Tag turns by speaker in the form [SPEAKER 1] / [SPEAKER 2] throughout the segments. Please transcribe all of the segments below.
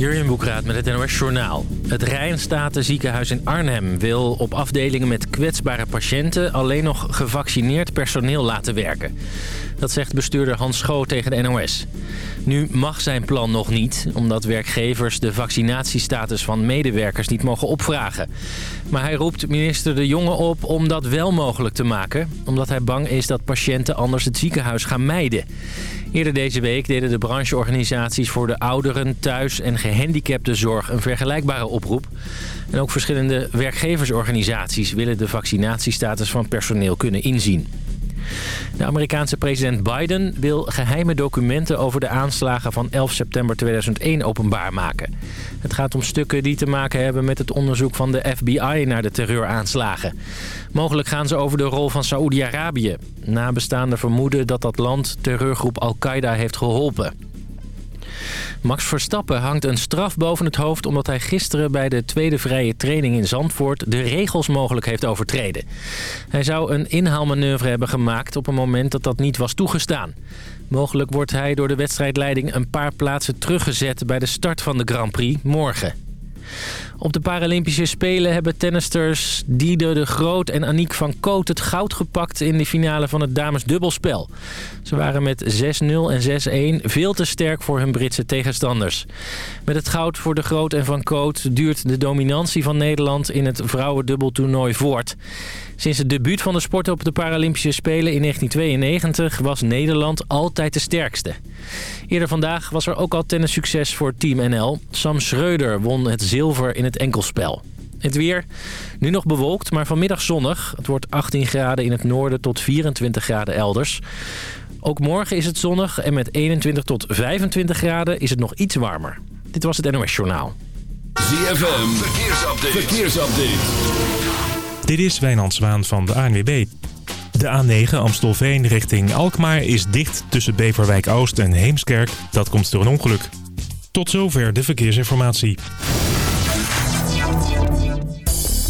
[SPEAKER 1] Jurjen Boekraat met het NOS Journaal. Het Rijnstatenziekenhuis in Arnhem wil op afdelingen met kwetsbare patiënten... alleen nog gevaccineerd personeel laten werken. Dat zegt bestuurder Hans Schoo tegen de NOS. Nu mag zijn plan nog niet, omdat werkgevers de vaccinatiestatus van medewerkers niet mogen opvragen. Maar hij roept minister De Jonge op om dat wel mogelijk te maken... omdat hij bang is dat patiënten anders het ziekenhuis gaan mijden. Eerder deze week deden de brancheorganisaties voor de ouderen, thuis- en gehandicaptenzorg een vergelijkbare oproep. En ook verschillende werkgeversorganisaties willen de vaccinatiestatus van personeel kunnen inzien. De Amerikaanse president Biden wil geheime documenten over de aanslagen van 11 september 2001 openbaar maken. Het gaat om stukken die te maken hebben met het onderzoek van de FBI naar de terreuraanslagen. Mogelijk gaan ze over de rol van Saoedi-Arabië. Nabestaanden vermoeden dat dat land terreurgroep Al-Qaeda heeft geholpen. Max Verstappen hangt een straf boven het hoofd... omdat hij gisteren bij de tweede vrije training in Zandvoort... de regels mogelijk heeft overtreden. Hij zou een inhaalmanoeuvre hebben gemaakt op een moment dat dat niet was toegestaan. Mogelijk wordt hij door de wedstrijdleiding een paar plaatsen teruggezet... bij de start van de Grand Prix morgen. Op de Paralympische Spelen hebben tennisters Diede de Groot en Aniek van Koot het goud gepakt in de finale van het damesdubbelspel. Ze waren met 6-0 en 6-1 veel te sterk voor hun Britse tegenstanders. Met het goud voor de Groot en van Koot duurt de dominantie van Nederland in het vrouwendubbeltoernooi voort. Sinds het debuut van de sport op de Paralympische Spelen in 1992 was Nederland altijd de sterkste. Eerder vandaag was er ook al tennissucces voor Team NL. Sam Schreuder won het zilver in het enkelspel. Het weer, nu nog bewolkt, maar vanmiddag zonnig. Het wordt 18 graden in het noorden tot 24 graden elders. Ook morgen is het zonnig en met 21 tot 25 graden is het nog iets warmer. Dit was het NOS Journaal.
[SPEAKER 2] ZFM, verkeersupdate. verkeersupdate.
[SPEAKER 3] Dit is Wijnand Zwaan van de ANWB. De A9 Amstelveen richting Alkmaar is dicht tussen Beverwijk Oost en Heemskerk. Dat komt door een ongeluk. Tot zover de verkeersinformatie.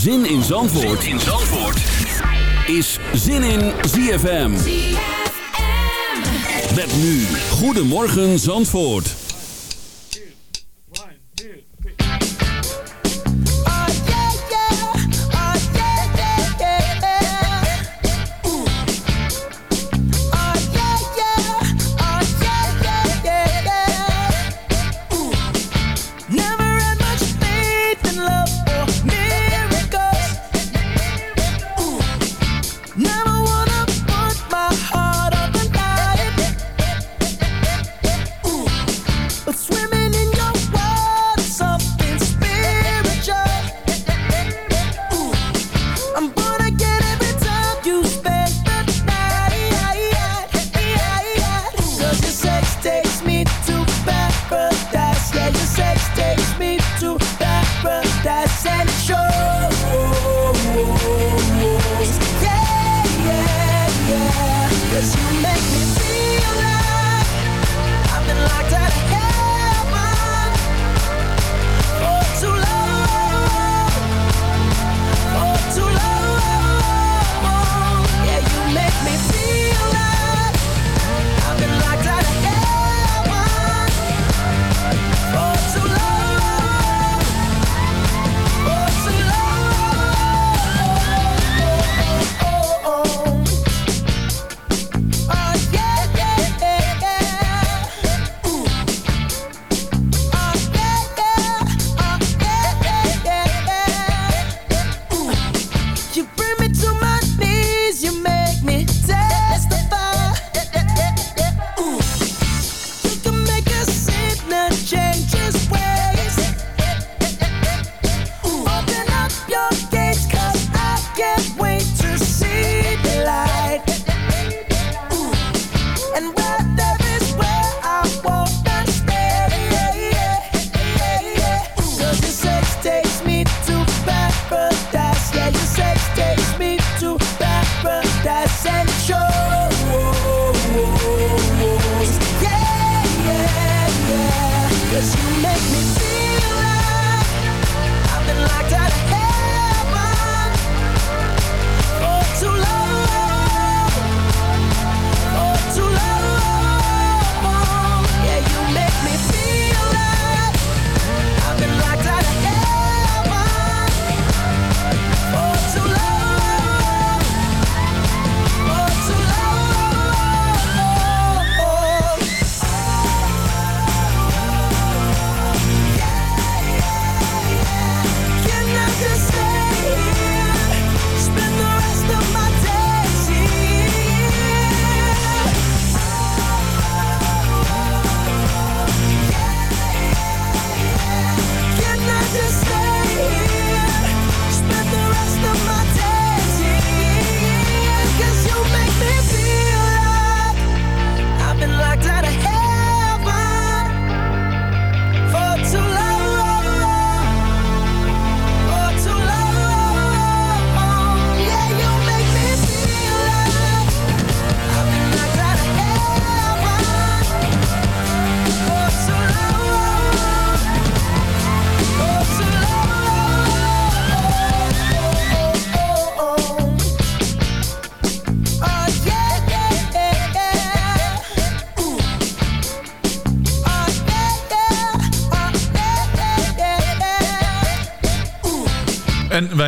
[SPEAKER 2] Zin in Zandvoort, in Zandvoort. is Zin in ZFM. Met nu, Goedemorgen Zandvoort.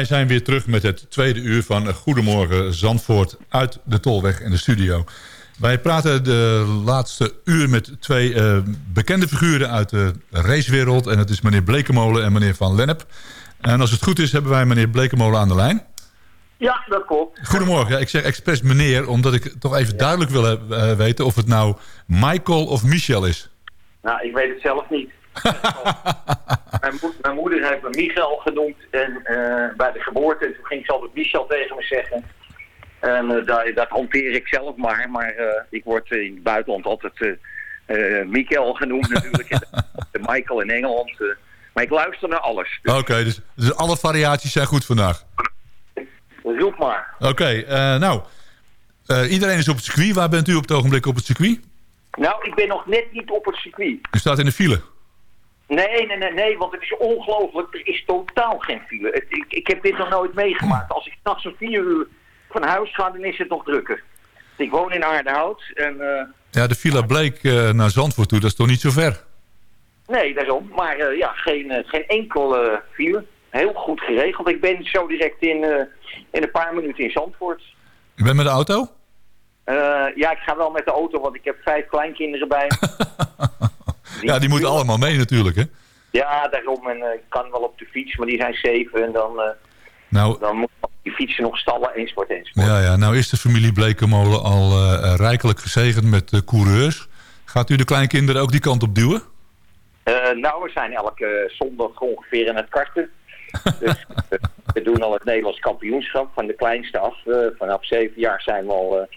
[SPEAKER 4] Wij zijn weer terug met het tweede uur van Goedemorgen Zandvoort uit de Tolweg in de studio. Wij praten de laatste uur met twee eh, bekende figuren uit de racewereld. En dat is meneer Blekemolen en meneer Van Lennep. En als het goed is hebben wij meneer Blekemolen aan de lijn.
[SPEAKER 5] Ja, dat klopt.
[SPEAKER 4] Goedemorgen. Ja, ik zeg expres meneer, omdat ik toch even duidelijk wil eh, weten... of het nou Michael of Michel is.
[SPEAKER 5] Nou, ik weet het zelf niet. Mijn, mo- mijn moeder heeft me Michael genoemd en eh, bij de geboorte toen ging ze altijd Michel tegen me zeggen. En eh, dat, dat hanteer ik zelf maar, maar eh, ik word in het buitenland altijd Michael genoemd natuurlijk. En Michael in Engeland. maar ik luister naar alles. Dus
[SPEAKER 4] Oké, dus, dus alle variaties zijn goed vandaag.
[SPEAKER 5] roep maar.
[SPEAKER 4] Oké, nou... iedereen is op het circuit. Waar bent u op het ogenblik op het circuit?
[SPEAKER 5] Nou, ik ben nog net niet op het circuit.
[SPEAKER 4] U staat in de file.
[SPEAKER 5] Nee, nee, nee, nee, want het is ongelooflijk. Er is totaal geen file. Het- ik, ik heb dit nog nooit meegemaakt. Als ik s'nachts om vier uur van huis ga, dan is het nog drukker. Ik woon in Aardenhout en... eh,
[SPEAKER 4] Ja, de Villa Bleek eh, naar Zandvoort toe, dat is toch niet zo ver?
[SPEAKER 5] nee, daarom. Maar eh, ja, geen, geen enkel file. Heel goed geregeld. Ik ben zo direct in, in een paar minuten in Zandvoort.
[SPEAKER 4] U bent met de auto?
[SPEAKER 5] Ja, ik ga wel met de auto, want ik heb vijf kleinkinderen bij me.
[SPEAKER 4] Ja, die moeten allemaal mee natuurlijk, hè?
[SPEAKER 5] Ja, daarom. En eh, ik kan wel op de fiets, maar die zijn zeven. En dan, eh,
[SPEAKER 4] Nou,
[SPEAKER 5] dan moet die fietsen nog stallen, enzovoort, enzovoort.
[SPEAKER 4] ja, ja, nou is de familie Blekemolen al eh, rijkelijk gezegend met coureurs. Gaat u de kleinkinderen ook die kant op duwen?
[SPEAKER 5] Nou, we zijn elke zondag ongeveer in het karten. dus we doen al het Nederlands kampioenschap van de kleinste af. Vanaf zeven jaar zijn we al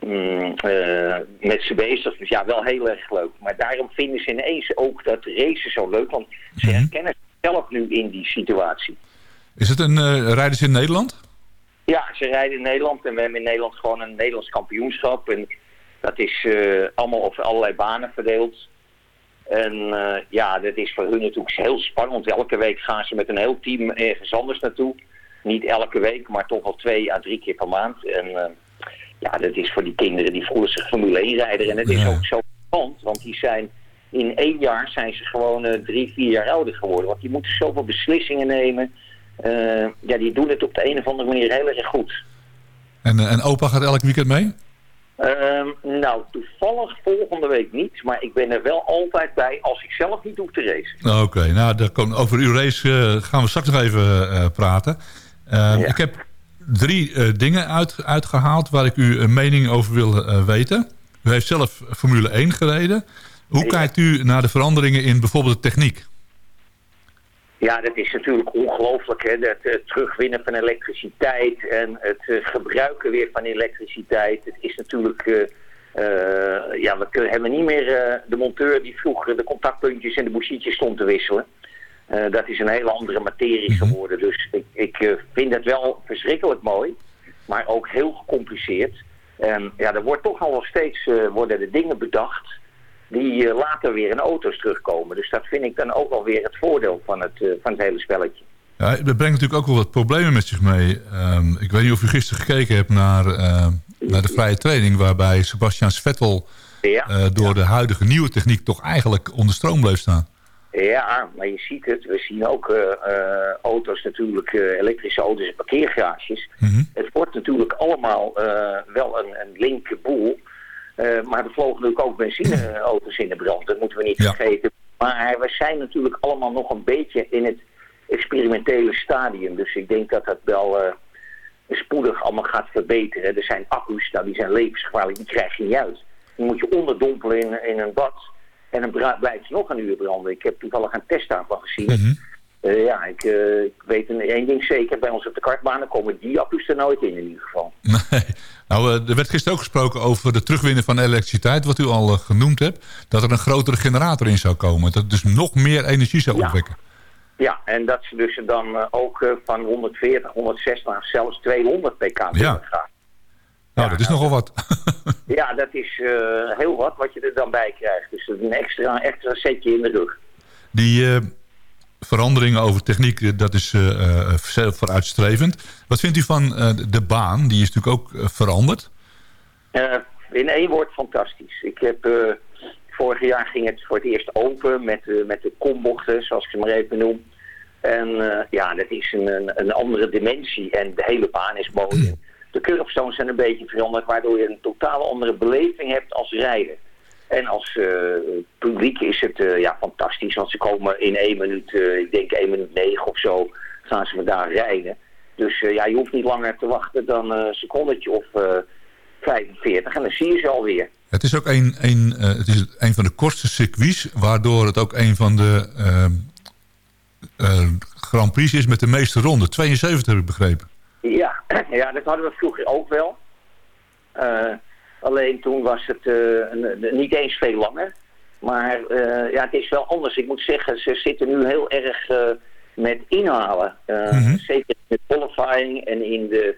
[SPEAKER 5] mm, eh, met ze bezig. Dus ja, wel heel erg leuk. Maar daarom vinden ze ineens ook dat racen zo leuk. Want ze
[SPEAKER 4] Mhm.
[SPEAKER 5] herkennen zichzelf nu in die situatie.
[SPEAKER 4] Is het een uh, rijden ze in Nederland?
[SPEAKER 5] Ja, ze rijden in Nederland en we hebben in Nederland gewoon een Nederlands kampioenschap. En dat is eh, allemaal over allerlei banen verdeeld. En eh, ja, dat is voor hun natuurlijk heel spannend. Elke week gaan ze met een heel team ergens anders naartoe. Niet elke week, maar toch al twee à drie keer per maand. En eh, ja, dat is voor die kinderen, die voelen zich Formule 1 rijder. En het is ook zo spannend, want die zijn in één jaar zijn ze gewoon eh, drie, vier jaar ouder geworden. Want die moeten zoveel beslissingen nemen. Eh, ja, die doen het op de een of andere manier heel erg goed.
[SPEAKER 4] En, eh, en opa gaat elk weekend mee?
[SPEAKER 5] Ehm, nou, toevallig volgende week niet. Maar ik ben er wel altijd bij als ik zelf niet hoef te racen.
[SPEAKER 4] Oké, nou daar kan, over uw race gaan we straks nog even praten. Eh,
[SPEAKER 5] Ja.
[SPEAKER 4] Ik heb drie eh, dingen uit, uitgehaald waar ik u een mening over wil eh, weten. U heeft zelf Formule 1 gereden. Hoe
[SPEAKER 5] Ja.
[SPEAKER 4] kijkt u naar de veranderingen in bijvoorbeeld de techniek?
[SPEAKER 5] Ja, dat is natuurlijk ongelooflijk. Hè? Het eh, terugwinnen van elektriciteit en het gebruiken weer van elektriciteit. Het is natuurlijk... ja, we kunnen, hebben niet meer de monteur die vroeger de contactpuntjes en de bouchietjes stond te wisselen. Eh, dat is een hele andere materie geworden. Dus ik, ik eh, vind het wel verschrikkelijk mooi, maar ook heel gecompliceerd. En ja, er wordt toch al wel steeds eh, worden de dingen bedacht die later weer in auto's terugkomen. Dus dat vind ik dan ook alweer het voordeel van het, van het hele spelletje.
[SPEAKER 4] Ja, dat brengt natuurlijk ook wel wat problemen met zich mee. Ehm, ik weet niet of u gisteren gekeken hebt naar, naar de vrije training... waarbij Sebastian Vettel
[SPEAKER 5] Ja,
[SPEAKER 4] eh, door de huidige nieuwe techniek... toch eigenlijk onder stroom bleef staan.
[SPEAKER 5] Ja maar je ziet het. We zien ook eh, eh, auto's natuurlijk, eh, elektrische auto's en parkeergarages.
[SPEAKER 4] Mhm.
[SPEAKER 5] Het wordt natuurlijk allemaal wel een, een linker boel. Maar er vlogen natuurlijk ook benzineauto's in de brand. Dat moeten we niet
[SPEAKER 4] Ja.
[SPEAKER 5] vergeten. Maar we zijn natuurlijk allemaal nog een beetje in het experimentele stadium. Dus ik denk dat dat wel spoedig allemaal gaat verbeteren. Er zijn accu's, nou, die zijn levensgevaarlijk. Die krijg je niet uit. Die moet je onderdompelen in, in een bad. En dan blijft nog een uur branden. Ik heb toevallig een test daarvan gezien.
[SPEAKER 4] Mhm.
[SPEAKER 5] Eh, ja, ik, eh, ik weet een, één ding zeker. Bij ons op de kartbanen komen die accu's er nooit in in ieder geval.
[SPEAKER 4] Nee. Nou, eh, er werd gisteren ook gesproken over de terugwinnen van elektriciteit... wat u al genoemd hebt. Dat er een grotere generator in zou komen. Dat dus nog meer energie zou
[SPEAKER 5] Ja.
[SPEAKER 4] opwekken.
[SPEAKER 5] Ja, en dat ze dus dan ook van 140, 160 naar zelfs 200 pk willen gaan.
[SPEAKER 4] Nou, dat is nogal wat.
[SPEAKER 5] Ja, dat is eh, heel wat wat je er dan bij krijgt. Dus een extra, extra setje in de rug.
[SPEAKER 4] Die eh, veranderingen over techniek, eh, dat is vooruitstrevend. Wat vindt u van de baan? Die is natuurlijk ook veranderd.
[SPEAKER 5] In één woord fantastisch. Ik heb, vorig jaar ging het voor het eerst open met, met de kombochten, zoals ik ze maar even noem. En ja, dat is een, een, een andere dimensie en de hele baan is mooi. De curbstones zijn een beetje veranderd, waardoor je een totaal andere beleving hebt als rijden. En als eh, publiek is het eh, ja, fantastisch, want ze komen in één minuut, eh, ik denk één minuut negen of zo, gaan ze daar rijden. Dus ja, je hoeft niet langer te wachten dan een secondetje of eh 45 en dan zie je ze alweer.
[SPEAKER 4] Het is ook een, een, het is een van de kortste circuits... waardoor het ook een van de Grand Prix is met de meeste ronden. 72 heb ik begrepen.
[SPEAKER 5] Ja, ja, dat hadden we vroeger ook wel. Eh, alleen toen was het eh, niet eens veel langer. Maar eh, ja, het is wel anders. Ik moet zeggen, ze zitten nu heel erg met inhalen.
[SPEAKER 4] Mhm.
[SPEAKER 5] Zeker in de qualifying en in de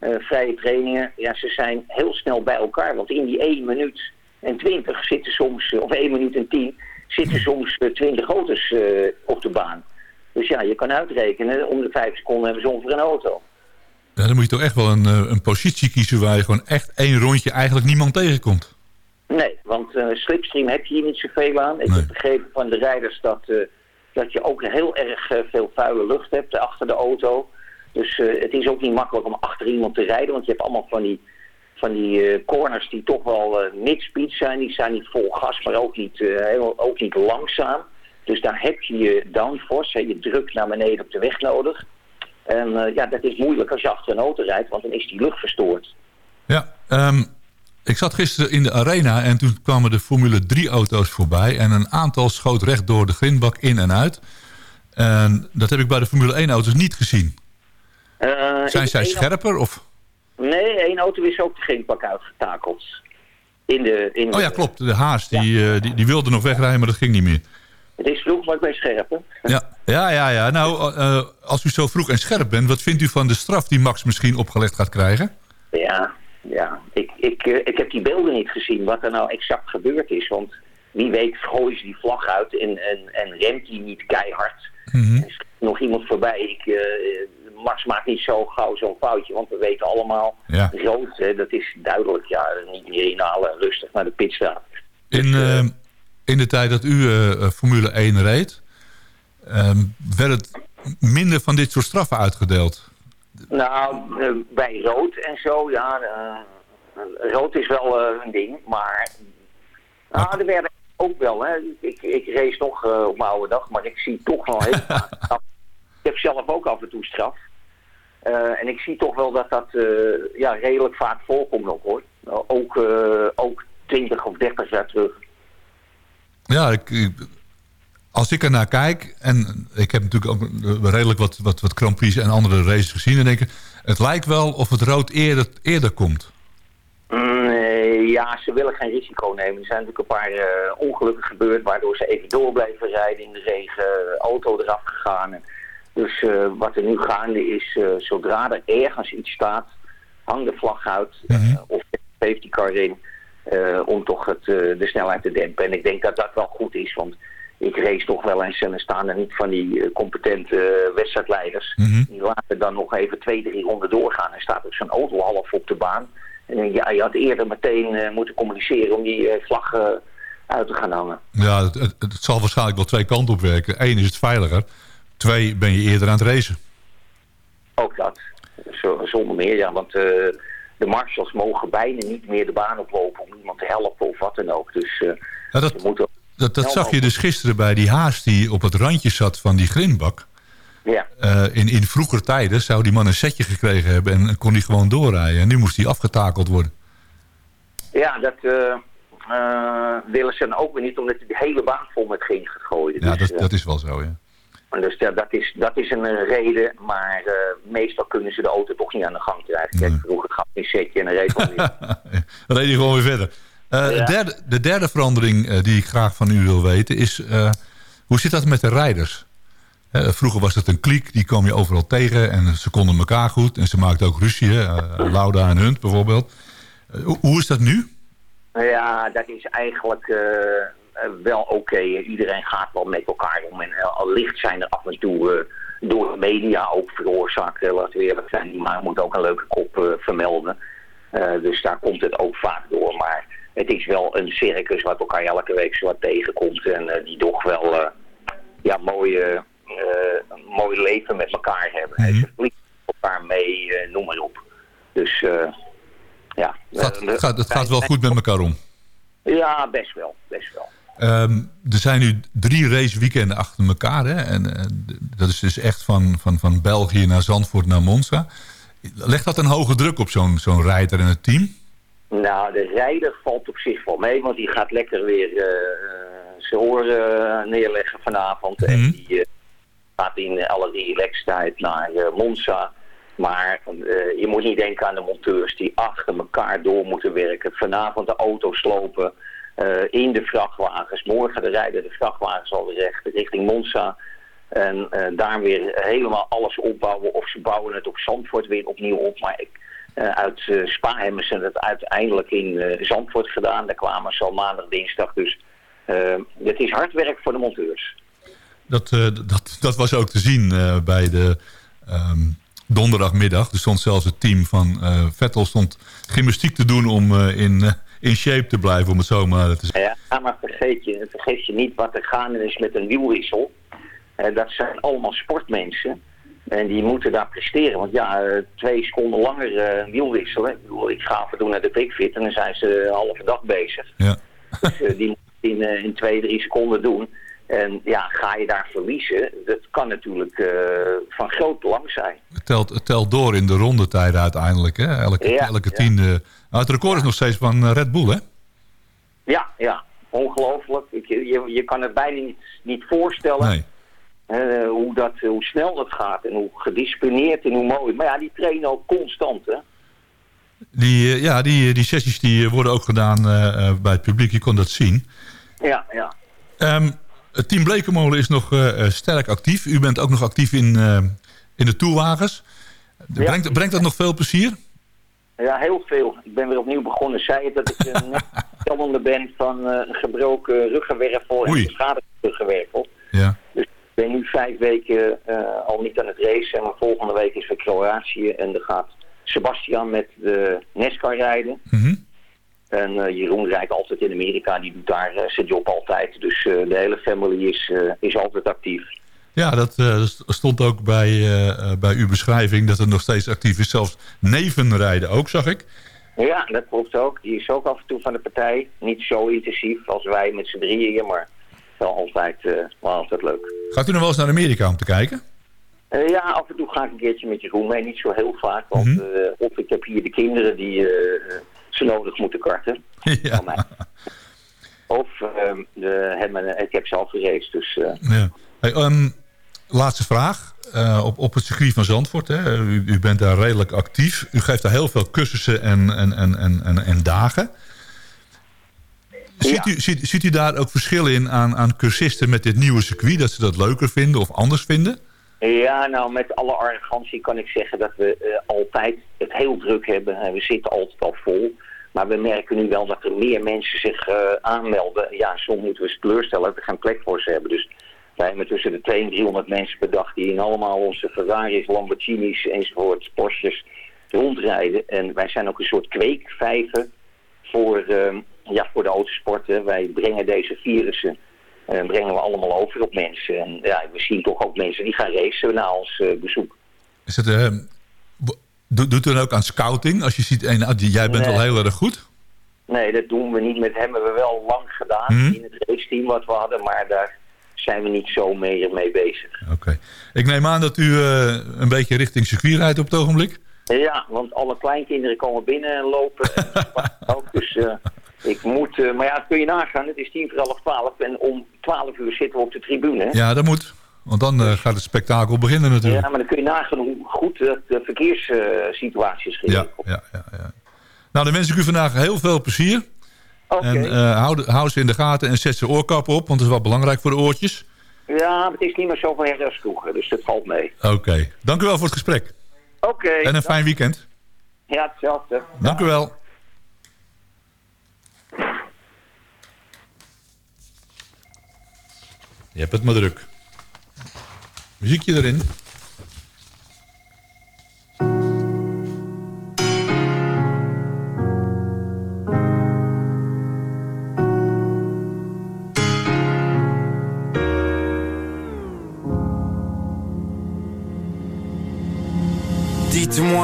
[SPEAKER 5] vrije trainingen. Ja, ze zijn heel snel bij elkaar. Want in die 1 minuut en 20 zitten soms, of 1 minuut en 10, zitten soms eh, 20 auto's op de baan. Dus ja, je kan uitrekenen, om de 5 seconden hebben ze ongeveer een auto.
[SPEAKER 4] Ja, dan moet je toch echt wel een, eh, een positie kiezen... waar je gewoon echt één rondje eigenlijk niemand tegenkomt.
[SPEAKER 5] Nee, want eh, slipstream heb je hier niet zoveel aan. Ik
[SPEAKER 4] Nee.
[SPEAKER 5] heb begrepen van de rijders dat, eh, dat je ook heel erg veel vuile lucht hebt achter de auto. Dus het is ook niet makkelijk om achter iemand te rijden. Want je hebt allemaal van die, van die corners die toch wel uh, mid-speed zijn. Die zijn niet vol gas, maar ook niet, heel, ook niet langzaam. Dus daar heb je je downforce, hè, je druk naar beneden op de weg nodig. En eh, ja, dat is moeilijk als je achter een auto rijdt, want dan is die lucht verstoord.
[SPEAKER 4] Ja, ehm, ik zat gisteren in de arena en toen kwamen de Formule 3 auto's voorbij. En een aantal schoot recht door de grindbak in en uit. En dat heb ik bij de Formule 1 auto's niet gezien.
[SPEAKER 5] Eh,
[SPEAKER 4] Zijn zij scherper? Of?
[SPEAKER 5] Nee, één auto is ook de grindbak uitgetakeld. In de, in
[SPEAKER 4] Oh ja, klopt. De Haas die, eh, die, die wilde nog wegrijden, maar dat ging niet meer.
[SPEAKER 5] Het is vroeg, maar ik ben scherp, hè?
[SPEAKER 4] Ja, ja, ja. ja. Nou, eh, als u zo vroeg en scherp bent... wat vindt u van de straf die Max misschien opgelegd gaat krijgen?
[SPEAKER 5] Ja, ja. Ik, ik, eh, ik heb die beelden niet gezien, wat er nou exact gebeurd is. Want wie weet gooien ze die vlag uit en, en, en remt die niet keihard.
[SPEAKER 4] Mhm.
[SPEAKER 5] Er is nog iemand voorbij. Ik, eh, Max maakt niet zo gauw zo'n foutje, want we weten allemaal...
[SPEAKER 4] Ja.
[SPEAKER 5] Rood, hè, dat is duidelijk. Ja, niet meer inhalen, rustig naar de pitstraat.
[SPEAKER 4] In, eh, in de tijd dat u eh, eh, Formule 1 reed... ehm, werd het minder van dit soort straffen uitgedeeld.
[SPEAKER 5] Nou, eh, bij rood en zo, ja. rood is wel een ding, maar... Nou, er werden ook wel, hè. Ik, ik race nog op mijn oude dag, maar ik zie toch wel heel ik heb zelf ook af en toe straf. En ik zie toch wel dat dat ja, redelijk vaak voorkomt nog, hoor. Nou, ook, ook 20 of 30 jaar terug.
[SPEAKER 4] Ja, ik, ik- als ik er naar kijk... en ik heb natuurlijk ook redelijk wat, wat, wat Grand Prix en andere races gezien... en denk ik, het lijkt wel of het rood eerder, eerder komt.
[SPEAKER 5] Mm, eh, ja, ze willen geen risico nemen. Er zijn natuurlijk een paar eh, ongelukken gebeurd... waardoor ze even door blijven rijden in de regen. Auto eraf gegaan. En Dus eh, wat er nu gaande is... eh, zodra er ergens iets staat... hang de vlag uit. eh, of safety car in. Eh, om toch het, eh, de snelheid te dempen. En ik denk dat dat wel goed is, want ik race toch wel eens en er staan er niet van die eh, competente wedstrijdleiders.
[SPEAKER 4] Mhm.
[SPEAKER 5] Die laten dan nog even twee, drie ronden doorgaan. En staat ook zo'n auto half op de baan. En denk ja, je had eerder meteen moeten communiceren om die vlag uit te gaan hangen.
[SPEAKER 4] Ja, het, het, het zal waarschijnlijk wel twee kanten op werken. Eén is het veiliger. Twee ben je eerder aan het racen.
[SPEAKER 5] Ook dat. Zo, zonder meer, ja. Want de marshals mogen bijna niet meer de baan oplopen om iemand te helpen of wat dan ook. Dus eh,
[SPEAKER 4] Ja, dat,
[SPEAKER 5] moeten...
[SPEAKER 4] dat, dat zag je dus gisteren bij die haas die op het randje zat van die grindbak.
[SPEAKER 5] Ja,
[SPEAKER 4] Eh, in, in vroeger tijden zou die man een setje gekregen hebben en kon hij gewoon doorrijden. En nu moest hij afgetakeld worden.
[SPEAKER 5] ja dat eh, willen ze dan ook weer niet, omdat hij de hele baan vol met ging gaat gooien.
[SPEAKER 4] Ja,
[SPEAKER 5] dus,
[SPEAKER 4] dat, dat is wel zo, ja.
[SPEAKER 5] Dus ja, dat, is, dat is een eh, reden, maar eh, meestal kunnen ze de auto toch niet aan de gang krijgen. Kijk, vroeger gaf een setje en dan reed weer.
[SPEAKER 4] Dan reed hij gewoon weer verder. Eh,
[SPEAKER 5] Ja.
[SPEAKER 4] derde, de derde verandering eh, die ik graag van u wil weten is... eh, hoe zit dat met de rijders? Eh, vroeger was het een kliek, die kwam je overal tegen... en ze konden elkaar goed en ze maakten ook ruzie. Eh, Lauda en Hunt bijvoorbeeld. Eh, hoe- is dat nu?
[SPEAKER 5] Ja, dat is eigenlijk eh, eh, wel oké. Iedereen gaat wel met elkaar om. En eh, allicht zijn er af en toe eh, door de media ook veroorzaakt. eh, laten we eerlijk zijn. Maar moet ook een leuke kop eh, vermelden. Eh, dus daar komt het ook vaak door. Maar het is wel een circus wat elkaar elke week zo wat tegenkomt. En eh, die toch wel eh, ja, mooie, eh, een mooi leven met elkaar hebben.
[SPEAKER 4] Mhm.
[SPEAKER 5] Ze vliegen elkaar mee, eh, noem maar op. Dus eh, ja.
[SPEAKER 4] Gaat,
[SPEAKER 5] Eh,
[SPEAKER 4] gaat, het gaat wel goed met elkaar om.
[SPEAKER 5] ja, best wel, best wel.
[SPEAKER 4] Ehm, er zijn nu drie raceweekenden achter elkaar. Hè? En, eh, dat is dus echt van, van, van België naar Zandvoort naar Monza. Legt dat een hoge druk op zo'n zo'n rijder en het team?
[SPEAKER 5] Nou, de rijder valt op zich wel mee, want die gaat lekker weer eh, zijn oren neerleggen vanavond. En
[SPEAKER 4] Mhm.
[SPEAKER 5] die gaat in alle relaxedheid naar Monza. Maar je moet niet denken aan de monteurs die achter elkaar door moeten werken. Vanavond de auto's slopen eh, in de vrachtwagens. Morgen de rijden de vrachtwagens alweer recht richting Monza. En eh, daar weer helemaal alles opbouwen. Of ze bouwen het op Zandvoort weer opnieuw op. Maar ik, eh, uit eh, Spa hebben ze het uiteindelijk in eh, Zandvoort gedaan. Daar kwamen ze al maandag, dinsdag. Dus eh, het is hard werk voor de monteurs.
[SPEAKER 4] Dat, eh, dat, dat was ook te zien eh, bij de ehm, donderdagmiddag. Er stond zelfs het team van eh, Vettel stond gymnastiek te doen om eh, in, eh, in shape te blijven, om het zo maar te zeggen.
[SPEAKER 5] Ja, maar vergeet je, vergeet je niet wat er gaande is met een wielwissel. Eh, dat zijn allemaal sportmensen. En die moeten daar presteren. Want ja, eh, twee seconden langer eh, wielwisselen. Ik, bedoel, ik ga af en toe naar de quickfit en dan zijn ze een halve dag bezig.
[SPEAKER 4] Ja.
[SPEAKER 5] Dus die moet je in, in twee, drie seconden doen. En ja, ga je daar verliezen, dat kan natuurlijk eh, van groot belang zijn.
[SPEAKER 4] Het, telt, het telt door in de rondetijden uiteindelijk. Hè? Elke,
[SPEAKER 5] Ja,
[SPEAKER 4] elke
[SPEAKER 5] ja.
[SPEAKER 4] tiende. Nou, het record is nog steeds van eh, Red Bull, hè?
[SPEAKER 5] Ja, ja, ongelooflijk. Ik, je, je kan het bijna niet, niet voorstellen.
[SPEAKER 4] Nee.
[SPEAKER 5] Eh, hoe, dat, hoe snel dat gaat en hoe gedisciplineerd en hoe mooi. Maar ja, die trainen ook constant, hè.
[SPEAKER 4] Die, ja, die, die sessies die worden ook gedaan bij het publiek. Je kon dat zien.
[SPEAKER 5] Ja, ja.
[SPEAKER 4] Ehm, het team Blekenmolen is nog eh, eh, sterk actief. U bent ook nog actief in, eh, in de toerwagens. Brengt, brengt dat nog veel plezier?
[SPEAKER 5] Ja, heel veel. Ik ben weer opnieuw begonnen. Zei het dat ik een net ben van een gebroken ruggenwervel en beschadigde ruggenwervel.
[SPEAKER 4] Ja.
[SPEAKER 5] Dus ik ben nu vijf weken al niet aan het racen. En volgende week is weer Kroatië. En dan gaat Sebastian met de NASCAR rijden.
[SPEAKER 4] Mhm.
[SPEAKER 5] En eh, Jeroen rijdt altijd in Amerika. Die doet daar eh, zijn job altijd. Dus eh, de hele family is, is altijd actief.
[SPEAKER 4] Ja, dat stond ook bij, bij uw beschrijving dat het nog steeds actief is. Zelfs nevenrijden ook, zag ik.
[SPEAKER 5] Ja, dat klopt ook. Die is ook af en toe van de partij. Niet zo intensief als wij met z'n drieën hier, maar wel altijd, wel altijd leuk.
[SPEAKER 4] Gaat u nog wel eens naar Amerika om te kijken?
[SPEAKER 5] Ja, af en toe ga ik een keertje met Jeroen mee. Niet zo heel vaak, want
[SPEAKER 4] Mhm.
[SPEAKER 5] of ik heb hier de kinderen die ze nodig moeten karten.
[SPEAKER 4] ja.
[SPEAKER 5] Van mij. Of eh, de, hem ik heb zelf geraced, dus eh,
[SPEAKER 4] ja. Hey, ehm, laatste vraag. Eh, op, op het circuit van Zandvoort. Hè. U, u bent daar redelijk actief. U geeft daar heel veel cursussen en, en, en, en, en, en dagen. Ziet,
[SPEAKER 5] Ja.
[SPEAKER 4] u, ziet, ziet u daar ook verschillen in aan, aan cursisten met dit nieuwe circuit? Dat ze dat leuker vinden of anders vinden?
[SPEAKER 5] Ja, nou met alle arrogantie kan ik zeggen dat we eh, altijd het heel druk hebben. En we zitten altijd al vol. Maar we merken nu wel dat er meer mensen zich eh, aanmelden. Ja, soms moeten we ze teleurstellen dat we geen plek voor ze hebben. Dus wij hebben tussen de 200 en 300 mensen per dag die in allemaal onze Ferraris, Lamborghinis enzovoort, Porsches rondrijden. En wij zijn ook een soort kweekvijver voor, eh, ja, voor de autosporten. Wij brengen deze virussen eh, brengen we allemaal over op mensen. En ja, we zien toch ook mensen die gaan racen na ons eh, bezoek.
[SPEAKER 4] Is het, eh, doet u dan ook aan scouting? Als je ziet, die- jij bent
[SPEAKER 5] Nee.
[SPEAKER 4] wel heel erg goed.
[SPEAKER 5] Nee, dat doen we niet. Met hem hebben we wel lang gedaan
[SPEAKER 4] Mhm.
[SPEAKER 5] in het raceteam wat we hadden. Maar daar zijn we niet zo mee, mee bezig.
[SPEAKER 4] Oké. Ik neem aan dat u een beetje richting circuit rijdt op het ogenblik.
[SPEAKER 5] Ja, want alle kleinkinderen komen binnen en lopen. En ook, dus eh, ik moet... eh, maar ja, dat kun je nagaan. Het is tien voor half twaalf. En om twaalf uur zitten we op de tribune. Ja.
[SPEAKER 4] Ja, dat moet. Want dan eh, gaat het spektakel beginnen natuurlijk.
[SPEAKER 5] maar dan kun je nagaan hoe goed de, verkeerssituatie is
[SPEAKER 4] Ja,
[SPEAKER 5] geregeld.
[SPEAKER 4] ja, ja, ja. Nou, dan wens ik u vandaag heel veel plezier.
[SPEAKER 5] Oké.
[SPEAKER 4] En hou, ze in de gaten en zet ze oorkappen op, want dat is wel belangrijk voor de oortjes.
[SPEAKER 5] Ja, maar het is niet meer zoveel herrie als vroeger. Dus dat valt mee.
[SPEAKER 4] Oké, dank u wel voor het gesprek.
[SPEAKER 5] Oké.
[SPEAKER 4] En een fijn weekend.
[SPEAKER 5] Ja, hetzelfde.
[SPEAKER 4] Dank u wel. Je hebt het maar druk. Muziekje erin.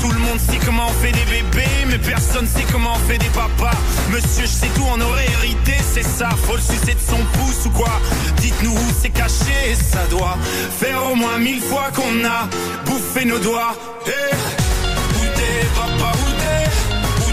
[SPEAKER 6] Tout le monde sait comment on fait des bébés Mais personne sait comment on fait des papas. Monsieur, je sais tout, on aurait hérité C'est ça, faut le sucer de son pouce ou quoi? Dites-nous où c'est caché Ça doit faire au moins mille fois qu'on a bouffé nos doigts. Eh, Où t'es papa, où t'es? Où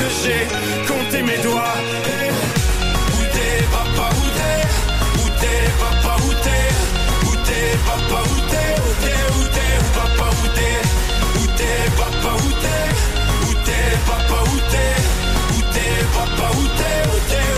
[SPEAKER 6] j'ai compté mes doigts. Eh, Où t'es papa, où t'es? Où t'es papa, où t'es? Où t'es papa, où t'es? Où t'es, où t'es, papa, où t'es? Où t'es papa, où t'es? Où t'es papa, où t'es? Où t'es papa, Où t'es, où t'es,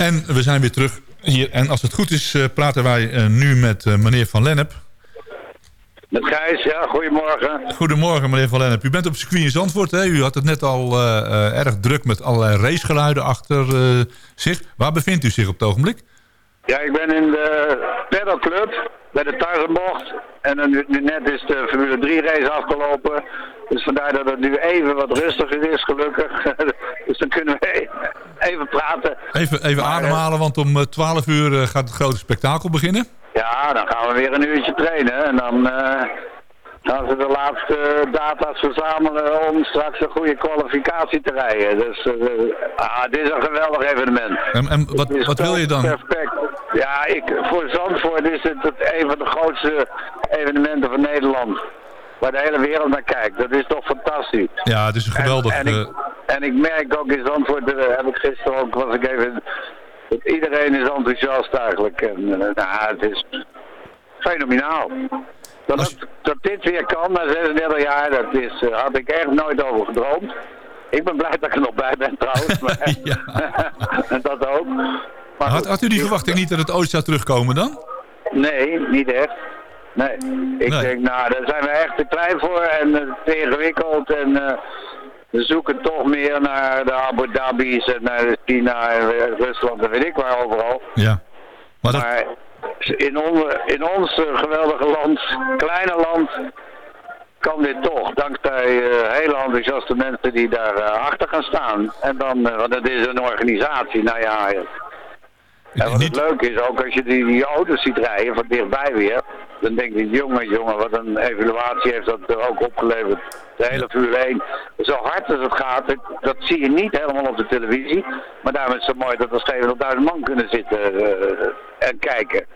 [SPEAKER 4] En we zijn weer terug hier. En als het goed is, eh, praten wij eh, nu met eh, meneer Van Lennep.
[SPEAKER 7] Met Gijs, ja, goedemorgen.
[SPEAKER 4] Goedemorgen, meneer Van Lennep. U bent op circuit in Zandvoort. Hè? U had het net al erg druk met allerlei racegeluiden achter zich. Waar bevindt u zich op het ogenblik?
[SPEAKER 7] Ja, ik ben in de pedalclub bij de Tuigenbocht. En dan nu, net is de Formule 3 race afgelopen. Dus vandaar dat het nu even wat rustiger is, gelukkig. dus dan kunnen we even praten.
[SPEAKER 4] Even, even ademhalen, want om eh, 12 uur eh, gaat het grote spektakel beginnen.
[SPEAKER 7] Ja, dan gaan we weer een uurtje trainen. En dan eh, gaan ze de laatste data's verzamelen om straks een goede kwalificatie te rijden. Dus eh, ah, dit is een geweldig evenement.
[SPEAKER 4] En, en wat, wat wil je dan?
[SPEAKER 7] Perfect. Ja, ik, voor Zandvoort is het, het een van de grootste evenementen van Nederland. Waar de hele wereld naar kijkt. Dat is toch fantastisch.
[SPEAKER 4] Ja, het is een geweldig...
[SPEAKER 7] En, en, ik,
[SPEAKER 4] eh,
[SPEAKER 7] en ik merk ook in Zandvoort, eh, heb ik gisteren ook, was ik even... dat iedereen is enthousiast eigenlijk. En, eh, nou, het is fenomenaal. Dat,
[SPEAKER 4] Als-
[SPEAKER 7] dat, dat dit weer kan na 36 jaar, dat is, had ik echt nooit over gedroomd. Ik ben blij dat ik er nog bij ben trouwens. Maar, en dat ook. Maar
[SPEAKER 4] had, had u die verwachting niet dat het ooit zou terugkomen dan?
[SPEAKER 7] Nee, niet echt. Nee. Ik
[SPEAKER 4] Nee.
[SPEAKER 7] denk, nou, daar zijn we echt te klein voor en eh, te ingewikkeld. En eh, we zoeken toch meer naar de Abu Dhabi's en naar China en eh, Rusland en weet ik waar overal.
[SPEAKER 4] Ja. Maar dat,
[SPEAKER 7] Maar in, in ons geweldige land, kleine land, kan dit toch. Dankzij eh, hele enthousiaste mensen die daar achter gaan staan. En dan, want het is een organisatie, nou ja... En wat
[SPEAKER 4] niet,
[SPEAKER 7] het leuke is, ook als je die, die auto's ziet rijden van dichtbij weer, dan denk je, jongen, jongen, wat een evaluatie heeft dat er ook opgeleverd. De hele Formule 1. Zo hard als het gaat, dat, zie je niet helemaal op de televisie. Maar daarom is het zo mooi dat er 700.000 man kunnen zitten eh, en kijken.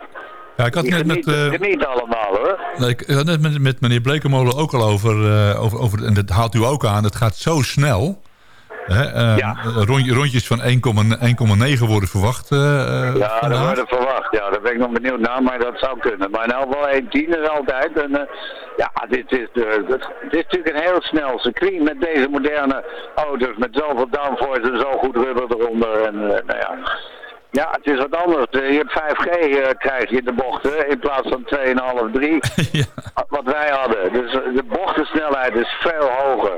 [SPEAKER 4] ja, ik had net met,
[SPEAKER 7] genieten,
[SPEAKER 4] eh,
[SPEAKER 7] allemaal hoor.
[SPEAKER 4] nee, ik had net met, met meneer Blekemolen ook al over, eh, over, over... En dat haalt u ook aan. Het gaat zo snel. Hè, eh,
[SPEAKER 7] Ja.
[SPEAKER 4] rondje, rondjes van 1,9 worden verwacht eh, eh,
[SPEAKER 7] Ja, dat wordt verwacht. Ja, daar ben ik nog benieuwd naar, maar dat zou kunnen. Maar in elk geval 1-10 is altijd. En, eh, ja, dit is, dit, dit is natuurlijk een heel snel circuit met deze moderne auto's. Met zoveel downforce en zo goed rubber eronder. En, nou ja. Ja, het is wat anders. Eh, Je hebt 5G eh, krijg je in de bochten in plaats van 2,5, 3.
[SPEAKER 4] ja.
[SPEAKER 7] Wat wij hadden. Dus eh, de bochtensnelheid is veel hoger.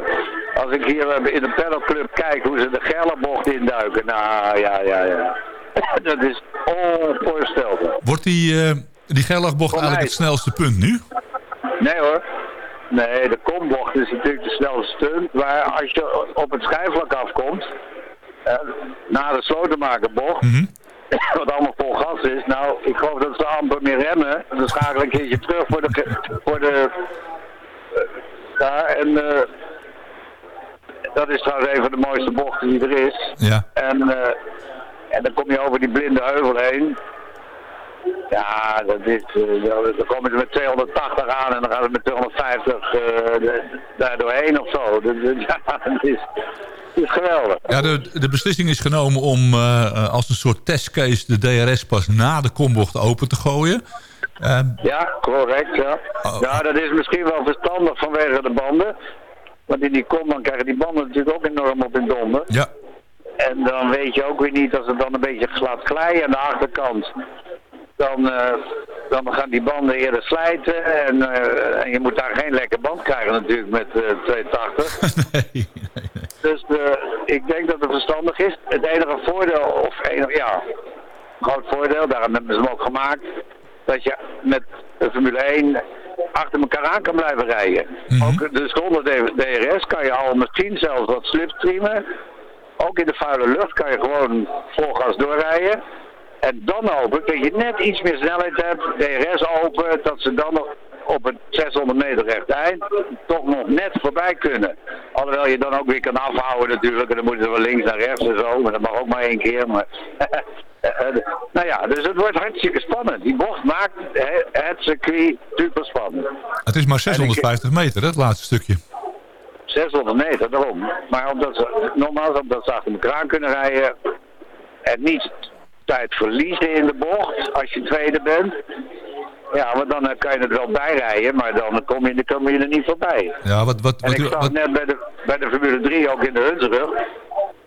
[SPEAKER 7] Als ik hier in de pedalclub kijk hoe ze de Gellerbocht induiken. Nou, ja, ja, ja. Dat is onvoorstelbaar.
[SPEAKER 4] Wordt die, eh die Gerlachbocht
[SPEAKER 7] Voor
[SPEAKER 4] eigenlijk het snelste punt nu?
[SPEAKER 7] Nee hoor. Nee, de kombocht is natuurlijk de snelste stunt. Maar als je op het schijfvlak afkomt, na de slotenmakerbocht,
[SPEAKER 4] Mhm.
[SPEAKER 7] wat allemaal vol gas is. Nou, ik geloof dat ze amper meer remmen. Dan schakel ik een keertje terug voor de... Voor de eh, daar en eh, dat is trouwens een van de mooiste bochten die er is.
[SPEAKER 4] Ja.
[SPEAKER 7] En, eh, en dan kom je over die blinde heuvel heen. Ja, dat is, eh, dan komen ze met 280 aan en dan gaan ze met 250 eh, de- daar doorheen of zo. Ja, dat is, is geweldig.
[SPEAKER 4] Ja, de, de beslissing is genomen om eh, eh, als een soort testcase de DRS pas na de kombocht open te gooien. Eh,
[SPEAKER 7] Ja, correct, ja.
[SPEAKER 4] Oh.
[SPEAKER 7] Ja, dat is misschien wel verstandig vanwege de banden. Want in die kom, dan krijgen die banden natuurlijk ook enorm op hun donder.
[SPEAKER 4] ja,
[SPEAKER 7] En dan weet je ook weer niet als het dan een beetje laat glijden aan de achterkant. Dan, eh, dan gaan die banden eerder slijten en, eh, en je moet daar geen lekker band krijgen natuurlijk met eh 280.
[SPEAKER 4] nee, nee, nee.
[SPEAKER 7] Dus eh, ik denk dat het verstandig is. Het enige voordeel, of enig, ja, groot voordeel, daarom hebben ze hem ook gemaakt, dat je met de Formule 1 achter elkaar aan kan blijven rijden. Ook dus zonder DRS kan je al misschien zelfs wat slipstreamen. Ook in de vuile lucht kan je gewoon vol gas doorrijden. En dan hoop ik dat je net iets meer snelheid hebt, DRS open, dat ze dan nog op het 600 meter recht eind toch nog net voorbij kunnen. Alhoewel je dan ook weer kan afhouden natuurlijk, en dan moeten ze wel links naar rechts en zo, maar dat mag ook maar één keer. Maar, nou ja, dus het wordt hartstikke spannend. Die bocht maakt het circuit super spannend.
[SPEAKER 4] Het is maar 650 meter, hè, het laatste stukje.
[SPEAKER 7] 600 meter, daarom. Maar omdat ze, nogmaals, omdat ze achter elkaar aan kunnen rijden en niet tijd verliezen in de bocht als je tweede bent. Ja, want dan eh, kan je het wel bijrijden, maar dan kom je, dan kom je er niet voorbij.
[SPEAKER 4] Ja, wat, wat,
[SPEAKER 7] En
[SPEAKER 4] wat,
[SPEAKER 7] ik
[SPEAKER 4] u-
[SPEAKER 7] zag
[SPEAKER 4] wat-
[SPEAKER 7] net bij de, bij de Formule 3 ook in de Hunsrug.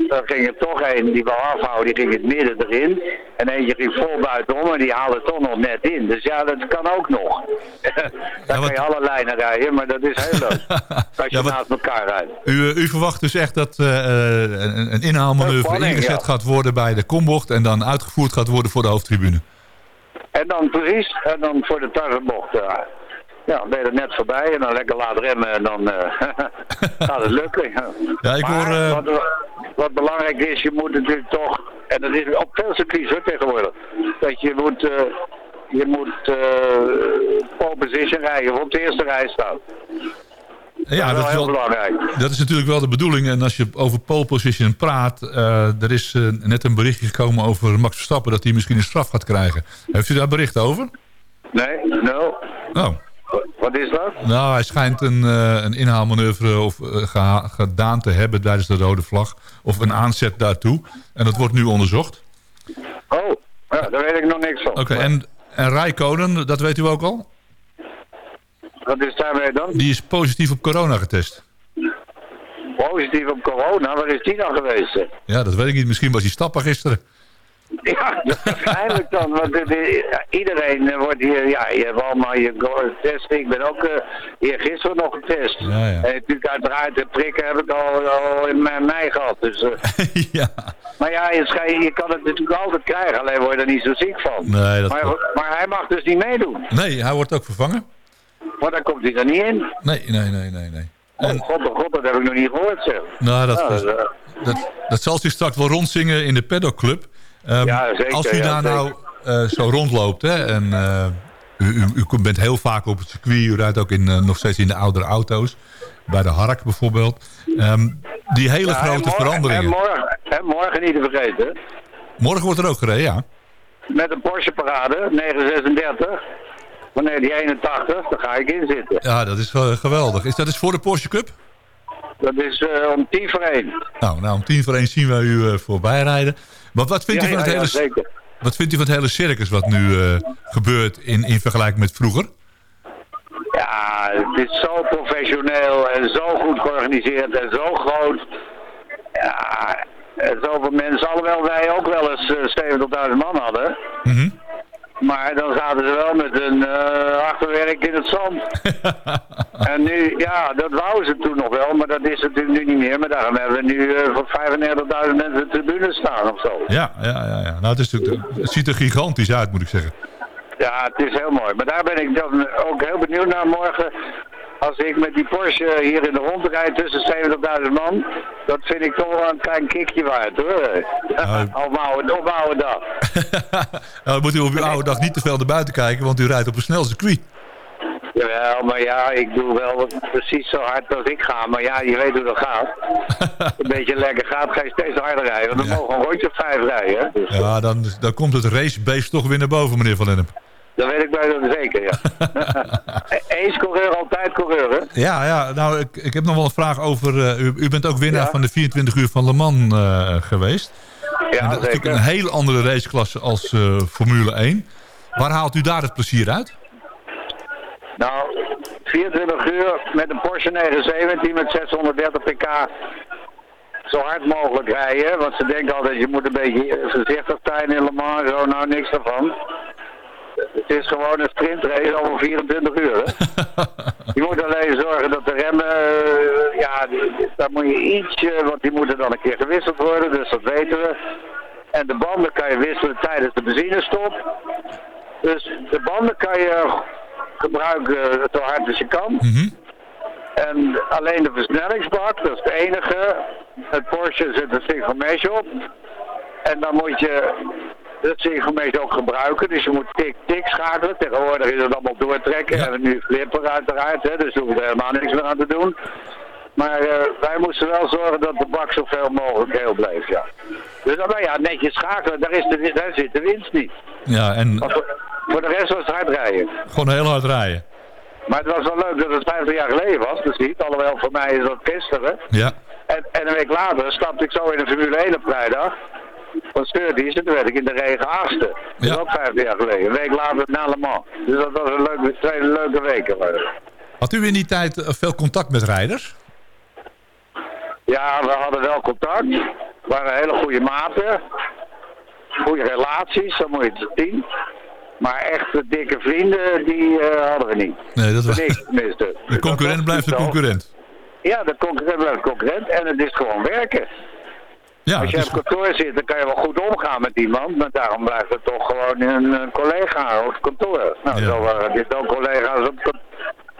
[SPEAKER 7] Dan ging er toch een die wou afhouden, die ging het midden erin. En eentje ging vol buitenom en die haalde toch nog net in. Dus ja, dat kan ook nog. Dan kan je alle lijnen rijden, maar dat is heel leuk. Als je
[SPEAKER 4] Ja, wat-
[SPEAKER 7] naast elkaar rijdt.
[SPEAKER 4] U, u verwacht dus echt dat eh, eh, een, een inhaalmanoeuvre
[SPEAKER 7] Spanning,
[SPEAKER 4] ingezet
[SPEAKER 7] ja.
[SPEAKER 4] gaat worden bij de kombocht... en dan uitgevoerd gaat worden voor de hoofdtribune.
[SPEAKER 7] En dan precies, en dan voor de tarrenbocht. eh, ja, ben je er net voorbij en dan lekker laat remmen en dan eh, gaat het lukken.
[SPEAKER 4] Ja, ik
[SPEAKER 7] Maar
[SPEAKER 4] hoor... eh,
[SPEAKER 7] wat, wat belangrijk is, je moet natuurlijk toch, en dat is op veel circuits hoor, tegenwoordig, dat je moet, eh, je moet eh pole position rijden of op de eerste rij staan.
[SPEAKER 4] ja,
[SPEAKER 7] dat is wel belangrijk.
[SPEAKER 4] Dat is natuurlijk wel de bedoeling. En als je over pole position praat... eh, er is net een berichtje gekomen over Max Verstappen... dat hij misschien een straf gaat krijgen. Heeft u daar bericht over?
[SPEAKER 7] Nee, no.
[SPEAKER 4] Oh,
[SPEAKER 7] Wat is dat?
[SPEAKER 4] nou, hij schijnt een, eh, een inhaalmanoeuvre of, eh, gedaan te hebben tijdens de rode vlag. Of een aanzet daartoe. En dat wordt nu onderzocht.
[SPEAKER 7] Oh, ja, daar weet ik nog niks van.
[SPEAKER 4] Oké, en, en Rijkonen, dat weet u ook al?
[SPEAKER 7] Wat is daarmee dan?
[SPEAKER 4] Die is positief op corona getest.
[SPEAKER 7] Positief op corona, waar is die dan geweest?
[SPEAKER 4] Ja, dat weet ik niet. Misschien was hij stappen gisteren.
[SPEAKER 7] Ja, waarschijnlijk dan. Want ja, iedereen wordt hier, ja, je hebt allemaal je testen. Ik ben ook eh, hier gisteren nog getest.
[SPEAKER 4] Ja, ja.
[SPEAKER 7] En natuurlijk uiteraard de prikken heb ik al, al in mei, mei gehad. Dus, eh,
[SPEAKER 4] ja.
[SPEAKER 7] maar ja, je, kan het natuurlijk altijd krijgen, alleen word je er niet zo ziek van.
[SPEAKER 4] Nee, dat
[SPEAKER 7] maar, maar hij mag dus niet meedoen,
[SPEAKER 4] Nee, hij wordt ook vervangen.
[SPEAKER 7] want dan komt hij er niet in.
[SPEAKER 4] Nee, nee, nee, nee, nee.
[SPEAKER 7] Oh god, oh god, dat heb ik nog niet gehoord zeg.
[SPEAKER 4] Nou, dat, is-
[SPEAKER 7] dat, eh,
[SPEAKER 4] dat, dat zal zich straks wel rondzingen in de paddockclub. Ehm,
[SPEAKER 7] Ja, zeker,
[SPEAKER 4] als u daar nou eh, zo rondloopt hè, en eh, u, u, u bent heel vaak op het circuit, u rijdt ook in, eh, nog steeds in de oudere auto's, bij de Hark bijvoorbeeld. Ehm, die hele
[SPEAKER 7] ja, en
[SPEAKER 4] grote
[SPEAKER 7] morgen-
[SPEAKER 4] veranderingen.
[SPEAKER 7] En morgen, en morgen niet te vergeten,
[SPEAKER 4] Morgen wordt er ook gereden, ja.
[SPEAKER 7] met een Porsche parade, 936. Wanneer die 81, daar ga ik in zitten.
[SPEAKER 4] Ja, dat is geweldig. Is dat is voor de Porsche Cup?
[SPEAKER 7] Dat is om tien voor één.
[SPEAKER 4] Nou, nou, om tien voor één zien wij u voorbij rijden. Maar wat vindt,
[SPEAKER 7] Ja,
[SPEAKER 4] u van
[SPEAKER 7] ja,
[SPEAKER 4] het hele,
[SPEAKER 7] zeker.
[SPEAKER 4] wat vindt u van het hele circus wat nu eh, gebeurt in, in vergelijking met vroeger?
[SPEAKER 7] Ja, het is zo professioneel en zo goed georganiseerd en zo groot. Ja, zoveel mensen. Alhoewel wij ook wel eens eh, 70.000 man hadden.
[SPEAKER 4] Mhm.
[SPEAKER 7] Maar dan zaten ze wel met een eh, achterwerk in het zand. en nu, ja, dat wouden ze toen nog wel, maar dat is natuurlijk nu niet meer. Maar daarom hebben we nu eh, voor 35.000 mensen de tribune staan of zo.
[SPEAKER 4] Ja, ja, ja. ja. Nou, het, is natuurlijk, het ziet er gigantisch uit, moet ik zeggen.
[SPEAKER 7] Ja, het is heel mooi. Maar daar ben ik dan ook heel benieuwd naar morgen. Als ik met die Porsche hier in de rond rijd tussen 70.000 man, dat vind ik toch wel een klein kickje waard hoor.
[SPEAKER 4] Nou,
[SPEAKER 7] op mijn oude, dag.
[SPEAKER 4] nou, dan moet u op uw oude dag niet te veel naar buiten kijken, want u rijdt op een snel circuit.
[SPEAKER 7] Jawel, maar ja, ik doe wel precies zo hard als ik ga. Maar ja, je weet hoe dat gaat. een beetje lekker gaat, ga je steeds harder rijden. Want we
[SPEAKER 4] Ja.
[SPEAKER 7] mogen een rondje op vijf rijden. Dus,
[SPEAKER 4] Ja, dan, dan komt het racebeest toch weer naar boven, meneer Van Lennep.
[SPEAKER 7] Dat weet ik bijna zeker, ja. Eens coureur, altijd coureur, hè?
[SPEAKER 4] Ja, ja nou, ik, ik heb nog wel een vraag over... eh, u, u bent ook winnaar
[SPEAKER 7] Ja.
[SPEAKER 4] van de 24 uur van Le Mans eh, geweest. en
[SPEAKER 7] Ja,
[SPEAKER 4] dat is natuurlijk een hele andere raceklasse als eh, Formule 1. Waar haalt u daar het plezier uit?
[SPEAKER 7] Nou, 24 uur met een Porsche 917 met 630 pk zo hard mogelijk rijden. Want ze denken altijd, je moet een beetje voorzichtig zijn in Le Mans. Zo, nou, niks daarvan. Het is gewoon een sprintrace over 24 uur. Hè? je moet alleen zorgen dat de remmen, eh, ja, daar moet je ietsje, want die moeten dan een keer gewisseld worden, dus dat weten we. En de banden kan je wisselen tijdens de benzinestop. Dus de banden kan je gebruiken zo hard als je kan.
[SPEAKER 4] Mhm.
[SPEAKER 7] En alleen de versnellingsbak, dat is het enige. Het Porsche zit een synchromesh op. En dan moet je dat synchromesh ook gebruiken. Dus je moet tik-tik schakelen. Tegenwoordig is het allemaal doortrekken.
[SPEAKER 4] Ja.
[SPEAKER 7] En nu flipper uiteraard. Hè, dus daar hoef je er helemaal niks meer aan te doen. Maar eh, wij moesten wel zorgen dat de bak zoveel mogelijk heel bleef, ja. Dus dan ja, netjes schakelen, daar, is de, daar zit de winst niet.
[SPEAKER 4] Ja, en
[SPEAKER 7] voor de rest was het hard rijden.
[SPEAKER 4] gewoon heel hard rijden.
[SPEAKER 7] Maar het was wel leuk dat het 50 jaar geleden was, dus niet. Alhoewel voor mij is dat gisteren.
[SPEAKER 4] Ja.
[SPEAKER 7] En, en een week later stapte ik zo in de Formule 1 op vrijdag. Van Sturdies en toen werd ik in de regen achtste. Dat
[SPEAKER 4] Ja.
[SPEAKER 7] ook 50 jaar geleden. Een week later naar Le Mans. Dus dat was een leuke, twee leuke weken.
[SPEAKER 4] Had u in die tijd eh, veel contact met rijders?
[SPEAKER 7] Ja, we hadden wel contact. waren hele goede maten. Goede relaties, zo moet je het zien. Maar echt dikke vrienden, die eh, hadden we niet.
[SPEAKER 4] Nee, dat was...
[SPEAKER 7] Nee, tenminste.
[SPEAKER 4] De concurrent blijft de concurrent.
[SPEAKER 7] Ja, de concurrent blijft concurrent. En het is gewoon werken.
[SPEAKER 4] Ja,
[SPEAKER 7] Als je
[SPEAKER 4] het
[SPEAKER 7] op kantoor zit, dan kan je wel goed omgaan met iemand. Maar daarom blijft het toch gewoon een, een collega op het kantoor. Nou,
[SPEAKER 4] Ja.
[SPEAKER 7] zo waren dit ook collega's op,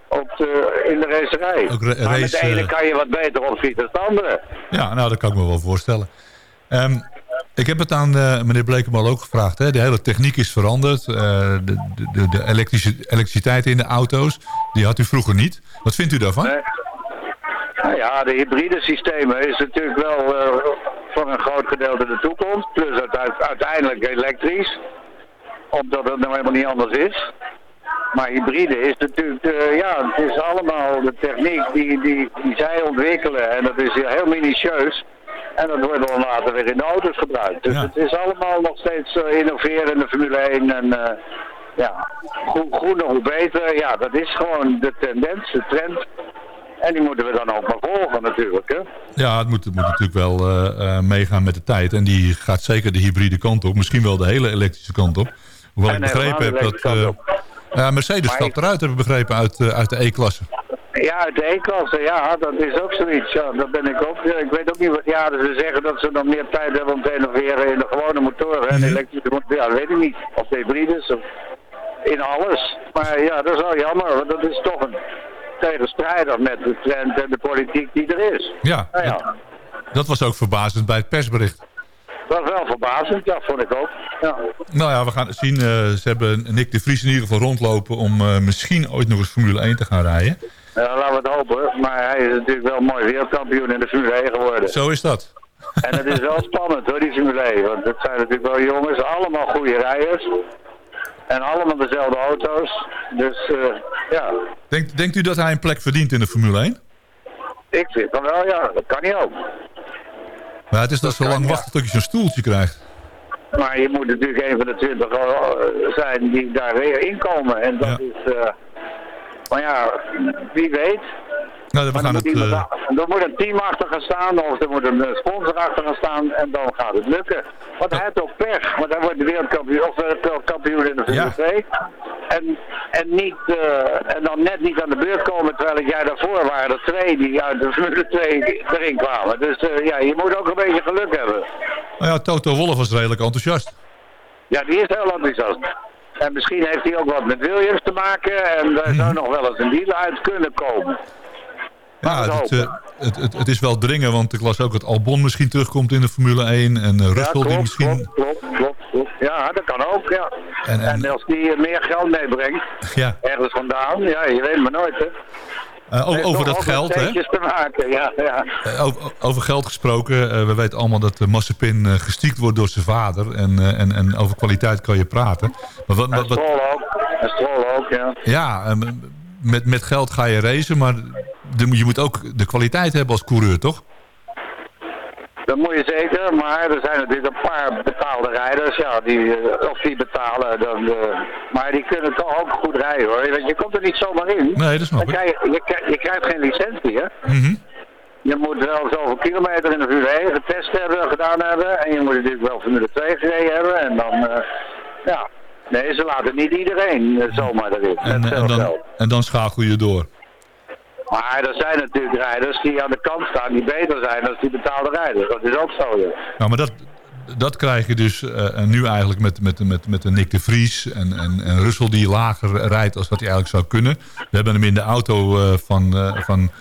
[SPEAKER 7] op de, in de racerij.
[SPEAKER 4] Ra-
[SPEAKER 7] maar met de ene
[SPEAKER 4] eh,
[SPEAKER 7] kan je wat beter opschieten dan de andere.
[SPEAKER 4] Ja, nou, dat kan ik me wel voorstellen. Ehm, ik heb het aan eh, meneer Blekemal ook gevraagd. Hè? De hele techniek is veranderd. Eh, de, de, de elektrische, elektriciteit in de auto's, die had u vroeger niet. Wat vindt u daarvan?
[SPEAKER 7] Nee. Nou ja, de hybride systemen is natuurlijk wel eh, voor een groot gedeelte de toekomst. Plus uite- uiteindelijk elektrisch. Omdat het nou helemaal niet anders is. Maar hybride is natuurlijk, eh, ja, het is allemaal de techniek die, die, die zij ontwikkelen. En dat is heel minutieus. En dat wordt dan later weer in de auto's gebruikt. Dus
[SPEAKER 4] Ja.
[SPEAKER 7] het is allemaal nog steeds eh, innoveren in de Formule 1. En eh, ja, hoe groener hoe beter. Ja, dat is gewoon de tendens, de trend. En die moeten we dan ook maar volgen natuurlijk. Hè?
[SPEAKER 4] Ja, het moet, het moet natuurlijk wel eh, eh, meegaan met de tijd. En die gaat zeker de hybride kant op. Misschien wel de hele elektrische kant op. Hoewel
[SPEAKER 7] En
[SPEAKER 4] ik begrepen heb dat... ja, Mercedes
[SPEAKER 7] Maar
[SPEAKER 4] stapt
[SPEAKER 7] ik-
[SPEAKER 4] eruit, heb ik begrepen, uit, eh, uit de E-klasse.
[SPEAKER 7] Ja, uit de E-klasse, ja, dat is ook zoiets. Ja, dat ben ik ook. Ik weet ook niet wat. Ja, dus ze zeggen dat ze dan meer tijd hebben om te innoveren in de gewone motoren en elektrische motoren. Ja, dat weet ik niet. Of de hybrides of in alles. Maar ja, dat is wel jammer, want dat is toch een tegenstrijder met de trend en de politiek die er is.
[SPEAKER 4] Ja,
[SPEAKER 7] Nou ja,
[SPEAKER 4] dat, dat was ook verbazend bij het persbericht.
[SPEAKER 7] dat is wel verbazend, ja, vond ik ook. Ja.
[SPEAKER 4] Nou ja, we gaan het zien. Eh, ze hebben Nick de Vries in ieder geval rondlopen om eh, misschien ooit nog eens Formule 1 te gaan rijden.
[SPEAKER 7] Ja, laten we het hopen. Maar hij is natuurlijk wel mooi wereldkampioen in de Formule 1 geworden.
[SPEAKER 4] Zo is dat.
[SPEAKER 7] En het is wel spannend hoor, die Formule 1. Want het zijn natuurlijk wel jongens, allemaal goede rijders. En allemaal dezelfde auto's. Dus eh, ja,
[SPEAKER 4] Denkt, denkt u dat hij een plek verdient in de Formule 1?
[SPEAKER 7] ik vind van wel ja, dat kan niet ook.
[SPEAKER 4] Maar het is dat zo
[SPEAKER 7] kan,
[SPEAKER 4] lang wachten tot je zo'n stoeltje krijgt.
[SPEAKER 7] Maar je moet natuurlijk een van de twintig zijn die daar weer inkomen. En dat
[SPEAKER 4] Ja.
[SPEAKER 7] is, eh, maar ja, wie weet.
[SPEAKER 4] Nou, we gaan
[SPEAKER 7] er,
[SPEAKER 4] het...
[SPEAKER 7] moet iemand
[SPEAKER 4] eh,
[SPEAKER 7] er moet een team achter gaan staan of er moet een eh, sponsor achter gaan staan en dan gaat het lukken. Want hij heeft ook pech, want hij wordt de wereldkampioen of eh, kampioen in de Formule
[SPEAKER 4] Ja.
[SPEAKER 7] 2. En, en, niet, en dan net niet aan de beurt komen, terwijl ik jij daarvoor waren er twee die uit de Formule 2 erin kwamen. Dus ja, je moet ook een beetje geluk hebben.
[SPEAKER 4] nou ja, Toto Wolff was redelijk enthousiast.
[SPEAKER 7] Ja, die is heel enthousiast. En misschien heeft hij ook wat met Williams te maken en daar zou nog wel eens een deal uit kunnen komen.
[SPEAKER 4] Ja, het, eh, het, het, het is wel dringen, want ik las ook dat Albon misschien terugkomt in de Formule 1. En
[SPEAKER 7] Ja,
[SPEAKER 4] Russell die misschien...
[SPEAKER 7] klopt, klopt, klopt, klopt. Ja, dat kan ook, ja.
[SPEAKER 4] En-
[SPEAKER 7] En,
[SPEAKER 4] en-
[SPEAKER 7] als die eh, meer geld meebrengt,
[SPEAKER 4] Ja,
[SPEAKER 7] ergens vandaan, ja, je weet maar nooit, hè. Heeft
[SPEAKER 4] over
[SPEAKER 7] toch
[SPEAKER 4] dat geld, hè.
[SPEAKER 7] centjes te maken, ja, ja.
[SPEAKER 4] Over, over geld gesproken, we weten allemaal dat uh, eh, gestiekt wordt door zijn vader. En, en, en over kwaliteit kan je praten. Maar wat,
[SPEAKER 7] En
[SPEAKER 4] wat, wat-
[SPEAKER 7] Stroll ook, en Stroll ook, ja.
[SPEAKER 4] ja, eh, met, met geld ga je racen, maar de- je moet ook de kwaliteit hebben als coureur, toch?
[SPEAKER 7] Dat moet je zeker, maar er zijn natuurlijk een paar betaalde rijders, ja, die, eh, of die betalen, dan, eh, maar die kunnen toch ook goed rijden, hoor. Want je komt er niet zomaar in.
[SPEAKER 4] Nee, dat snap
[SPEAKER 7] Dan
[SPEAKER 4] ik.
[SPEAKER 7] krijg je, je, krijgt- je krijgt geen licentie, hè.
[SPEAKER 4] Mhm.
[SPEAKER 7] Je moet wel zoveel kilometer in de Formule 1 getest hebben, gedaan hebben. En je moet natuurlijk wel Formule 2 gereden hebben. En dan, eh, ja. Nee, ze laten niet iedereen eh, zomaar erin.
[SPEAKER 4] En, dan, en dan schakel je door.
[SPEAKER 7] Maar er zijn natuurlijk rijders die aan de kant staan die beter zijn dan die betaalde rijders. Dat is ook zo, ja.
[SPEAKER 4] Nou, maar dat, dat krijg je dus eh, nu eigenlijk met, met, met, met een Nick de Vries en, en, en Russell die lager rijdt als dat hij eigenlijk zou kunnen. We hebben hem in de auto eh, van, van,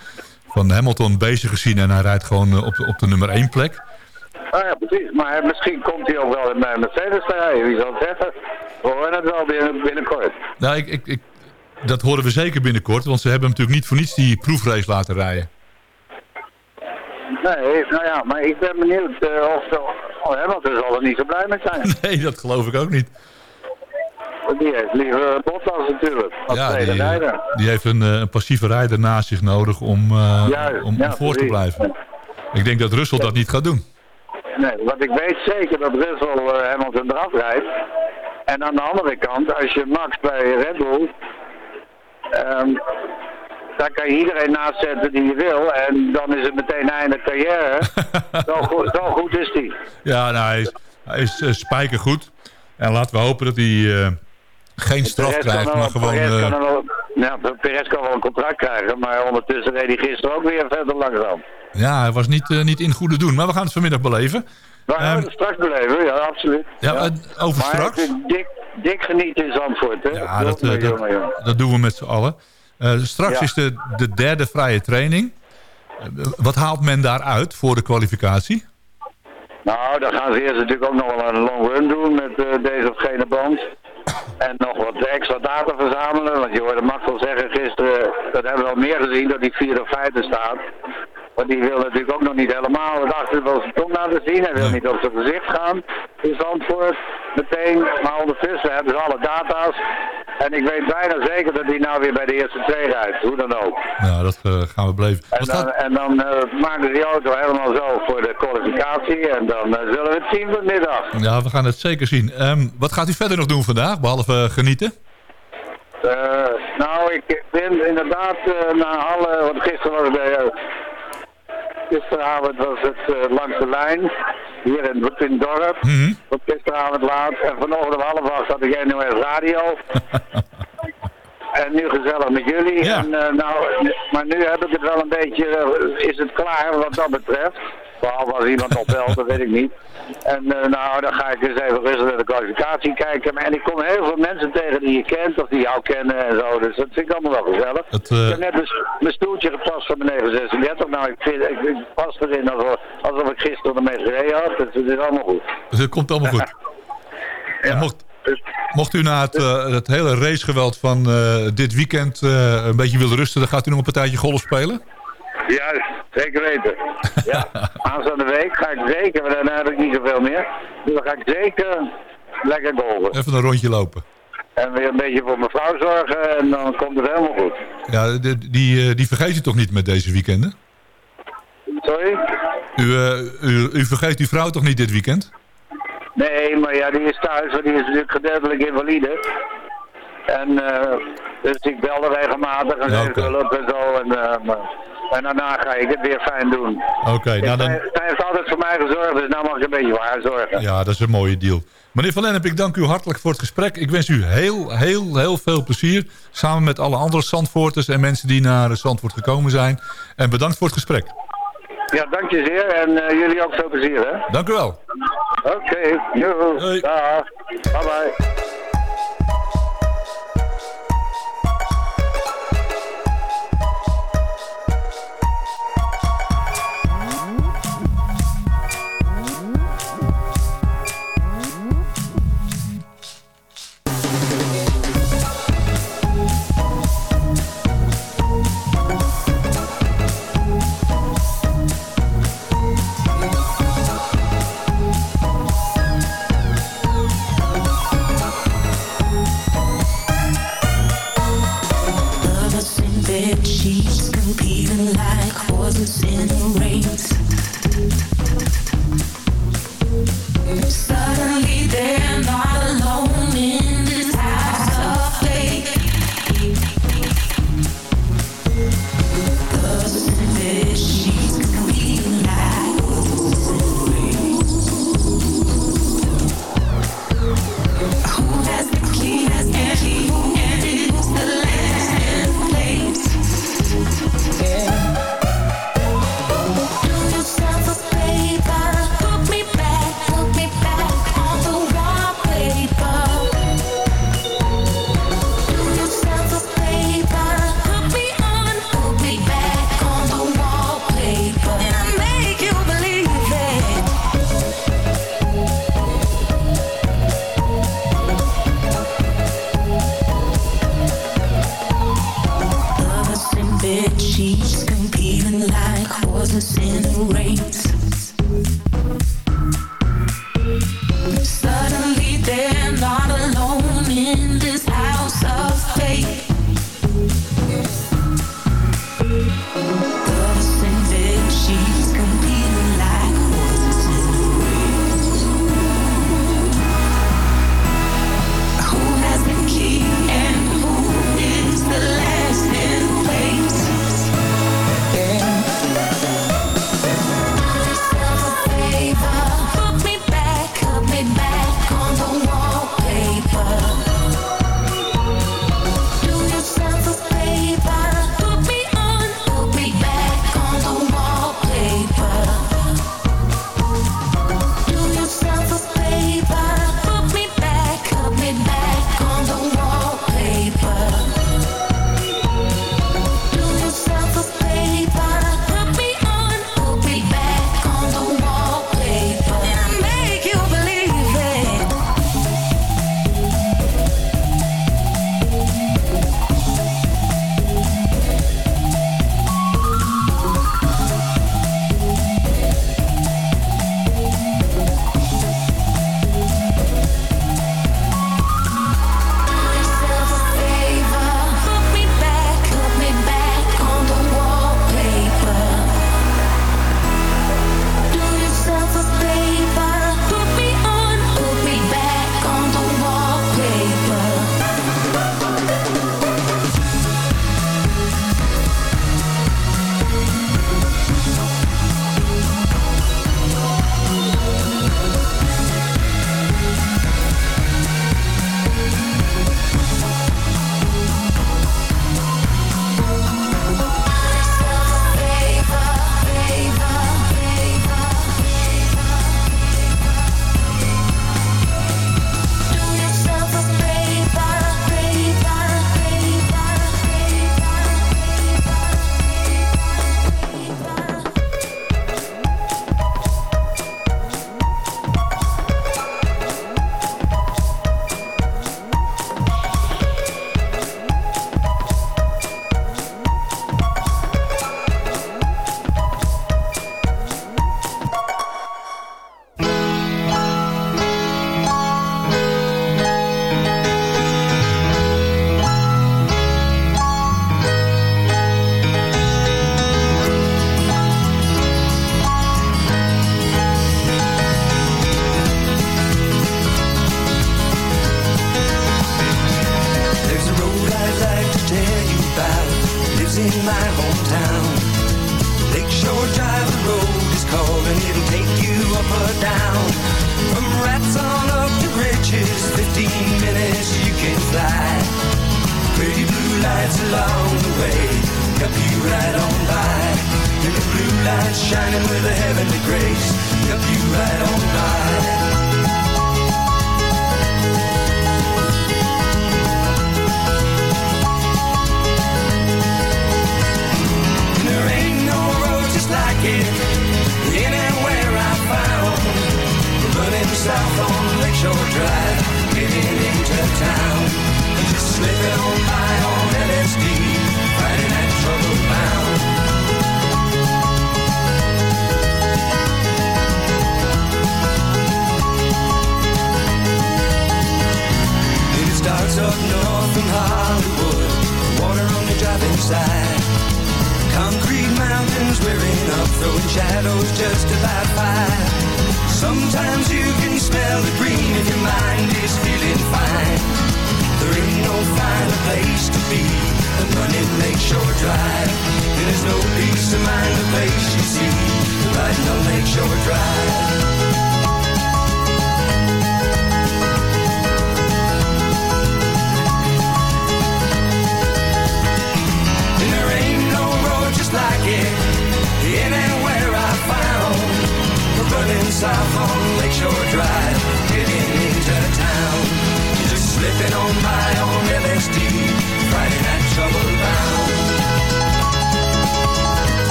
[SPEAKER 4] van Hamilton bezig gezien en hij rijdt gewoon op, de- op de nummer 1 plek.
[SPEAKER 7] Nou ja, precies. Maar misschien komt hij ook wel in mijn Mercedes te rijden. Wie zal het zeggen? We horen het wel binnen, binnenkort.
[SPEAKER 4] Nou, ik, ik, ik, dat horen we zeker binnenkort, want ze hebben hem natuurlijk niet voor niets die proefrace laten rijden.
[SPEAKER 7] Nee, nou ja, maar ik ben benieuwd eh, of... Oh, Hamilton zal er niet zo blij mee zijn.
[SPEAKER 4] Nee, dat geloof ik ook niet.
[SPEAKER 7] Want Die heeft liever Bottas natuurlijk, als
[SPEAKER 4] Ja, die,
[SPEAKER 7] rijder.
[SPEAKER 4] die heeft een, eh, een passieve rijder naast zich nodig om, eh,
[SPEAKER 7] Juist,
[SPEAKER 4] om, om
[SPEAKER 7] ja,
[SPEAKER 4] voor te blijven. Ik denk dat Russell dat niet gaat doen.
[SPEAKER 7] Nee, want ik weet zeker dat Russell eh, Hamilton eraf rijdt. En aan de andere kant, als je Max bij Red Bull... ehm, daar kan je iedereen naast zetten die je wil. En dan is het meteen einde carrière. zo, goed, zo goed is die.
[SPEAKER 4] Ja, nou, hij is, hij is eh, spijkergoed. En laten we hopen dat hij eh, geen straf krijgt, maar gewoon...
[SPEAKER 7] Kan ja, Perez kan wel een contract krijgen, maar ondertussen reed hij gisteren ook weer verder langzaam.
[SPEAKER 4] ja, hij was niet, eh, niet in goede doen. Maar we gaan het vanmiddag beleven.
[SPEAKER 7] We gaan
[SPEAKER 4] Ehm,
[SPEAKER 7] het straks beleven, ja, absoluut.
[SPEAKER 4] Ja, eh, over
[SPEAKER 7] maar
[SPEAKER 4] straks?
[SPEAKER 7] dik, dik genieten in Zandvoort, hè?
[SPEAKER 4] Ja, dat, eh, dat, dat doen we met z'n allen. Eh, straks
[SPEAKER 7] Ja.
[SPEAKER 4] is de, de derde vrije training. Eh, wat haalt men daaruit voor de kwalificatie?
[SPEAKER 7] Nou, dan gaan ze eerst natuurlijk ook nog wel een long run doen met eh, deze of gene band. En nog wat extra data verzamelen. Want je hoorde al zeggen gisteren, dat hebben we al meer gezien, dat die vierde of vijfde staat. Want die wil natuurlijk ook nog niet helemaal het achterwiel zijn tong laten zien. Hij wil niet op zijn gezicht gaan in Zandvoort meteen. Maar ondertussen hebben ze alle data's. En ik weet bijna zeker dat hij nou weer bij de eerste twee rijdt. Hoe dan ook.
[SPEAKER 4] Nou, dat eh, gaan we beleven.
[SPEAKER 7] En dan, en dan eh, maken ze die auto helemaal zo voor de kwalificatie. En dan eh, zullen we het zien vanmiddag.
[SPEAKER 4] ja, we gaan het zeker zien. Ehm, wat gaat u verder nog doen vandaag, behalve eh, genieten?
[SPEAKER 7] Eh, nou, ik ben inderdaad naar alle... Want gisteren was het bij... gisteravond was het eh, langs de lijn. Hier in, in het dorp.
[SPEAKER 4] Mhm.
[SPEAKER 7] Tot gisteravond laat. En vanochtend om half acht had ik NOS Radio. En nu gezellig met jullie.
[SPEAKER 4] Ja.
[SPEAKER 7] En, eh, nou, maar nu heb ik het wel een beetje, eh, is het klaar wat dat betreft. Behalve als iemand opbelt, dat weet ik niet. En eh, nou, dan ga ik eens even rustig naar de kwalificatie kijken. En ik kom heel veel mensen tegen die je kent of die jou kennen en zo. Dus dat vind ik allemaal wel gezellig.
[SPEAKER 4] Het, eh,
[SPEAKER 7] Ik heb net mijn, stoeltje gepast van mijn 936. Nou, ik, vind, ik, ik pas erin alsof, alsof ik gisteren ermee gereden had. Dus het is allemaal goed.
[SPEAKER 4] Dus het komt allemaal goed. En mocht, mocht u na het, eh, het hele racegeweld van dit weekend een beetje willen rusten... dan gaat u nog een partijtje golf spelen?
[SPEAKER 7] Juist, zeker weten. Ja, aanstaande week ga ik zeker, want dan heb ik niet zoveel meer. Dus dan ga ik zeker lekker golven.
[SPEAKER 4] Even een rondje lopen.
[SPEAKER 7] En weer een beetje voor mijn vrouw zorgen en dan komt het helemaal goed.
[SPEAKER 4] Ja, die, die, eh, die vergeet u toch niet met deze weekenden?
[SPEAKER 7] Sorry?
[SPEAKER 4] U, eh, u, u vergeet uw vrouw toch niet dit weekend?
[SPEAKER 7] Nee, maar ja, die is thuis, want die is natuurlijk gedeeltelijk invalide. En eh, dus ik bel er regelmatig en
[SPEAKER 4] Ja,
[SPEAKER 7] hulp en zo. En, eh, en daarna ga ik het weer fijn doen.
[SPEAKER 4] Oké, nou dan...
[SPEAKER 7] Zij heeft altijd voor mij gezorgd, dus nou mag ik een beetje voor haar zorgen.
[SPEAKER 4] Ja, dat is een mooie deal. Meneer Van Lennep, ik dank u hartelijk voor het gesprek. Ik wens u heel, heel, heel veel plezier. Samen met alle andere Zandvoorters en mensen die naar Zandvoort gekomen zijn. En bedankt voor het gesprek.
[SPEAKER 7] Ja, dank je zeer en eh, jullie ook veel plezier, hè?
[SPEAKER 4] Dank u wel.
[SPEAKER 7] Oké, joe,
[SPEAKER 4] Hoi.
[SPEAKER 7] dag, bye bye.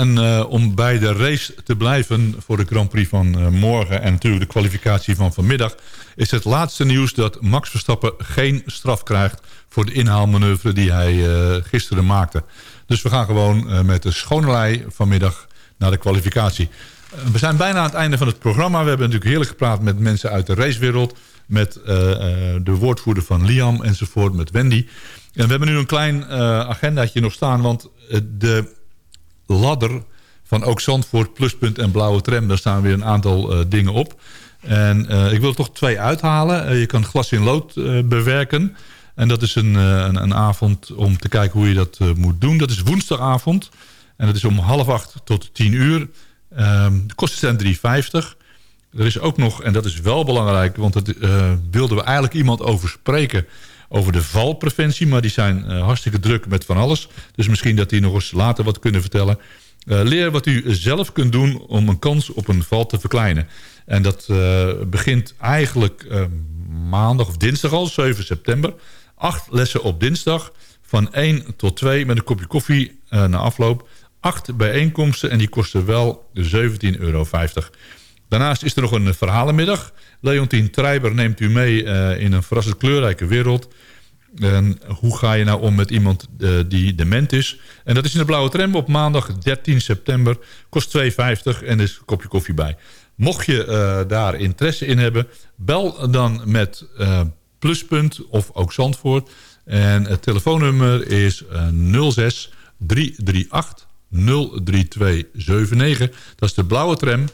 [SPEAKER 4] En eh, om bij de race te blijven voor de Grand Prix van eh, morgen... en natuurlijk de kwalificatie van vanmiddag... is het laatste nieuws dat Max Verstappen geen straf krijgt... voor de inhaalmanoeuvre die hij eh, gisteren maakte. Dus we gaan gewoon met de schone lei vanmiddag naar de kwalificatie. We zijn bijna aan het einde van het programma. We hebben natuurlijk heerlijk gepraat met mensen uit de racewereld... met de woordvoerder van Liam enzovoort, met Wendy... En we hebben nu een klein agendaatje nog staan, want de ladder van ook Zandvoort, Pluspunt en Blauwe Tram. Daar staan weer een aantal eh, dingen op. En eh, ik wil er toch twee uithalen. Eh, je kan glas in lood bewerken. En dat is een, een, een avond om te kijken hoe je dat moet doen. Dat is woensdagavond. En dat is om half acht tot tien uur. Ehm, de kosten zijn 3,50. Er is ook nog, en dat is wel belangrijk... want eh, wilden we eigenlijk iemand over spreken over de valpreventie. Maar die zijn eh, hartstikke druk met van alles. Dus misschien dat die nog eens later wat kunnen vertellen. Eh, leer wat u zelf kunt doen om een kans op een val te verkleinen. En dat eh, begint eigenlijk maandag of dinsdag al, 7 september. Acht lessen op dinsdag van 1 tot 2 met een kopje koffie na afloop. Acht bijeenkomsten en die kosten wel 17,50 euro. Daarnaast is er nog een verhalenmiddag. Leontien Treiber neemt u mee eh, in een verrassend kleurrijke wereld. En hoe ga je nou om met iemand eh, die dement is? En dat is in de Blauwe Tram op maandag 13 september. Kost 2,50 en er is een kopje koffie bij. Mocht je eh, daar interesse in hebben, bel dan met eh, Pluspunt of ook Zandvoort. En het telefoonnummer is eh, 06 338 03279. Dat is de blauwe tram.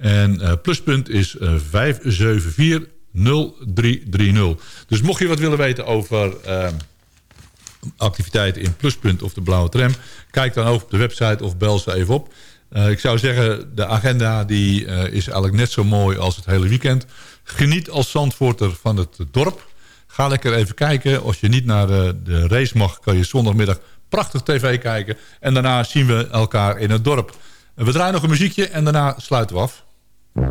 [SPEAKER 4] En eh, Pluspunt is eh, 574 0330. Dus mocht je wat willen weten over eh, activiteiten in Pluspunt of de blauwe tram... kijk dan ook op de website of bel ze even op. Eh, ik zou zeggen, de agenda die, eh, is eigenlijk net zo mooi als het hele weekend. Geniet als Zandvoorter van het dorp. Ga lekker even kijken. Als je niet naar de, race mag, kan je zondagmiddag prachtig tv kijken. En daarna zien we elkaar in het dorp. Eh, We draaien nog een muziekje en daarna sluiten we af.
[SPEAKER 8] Opzij,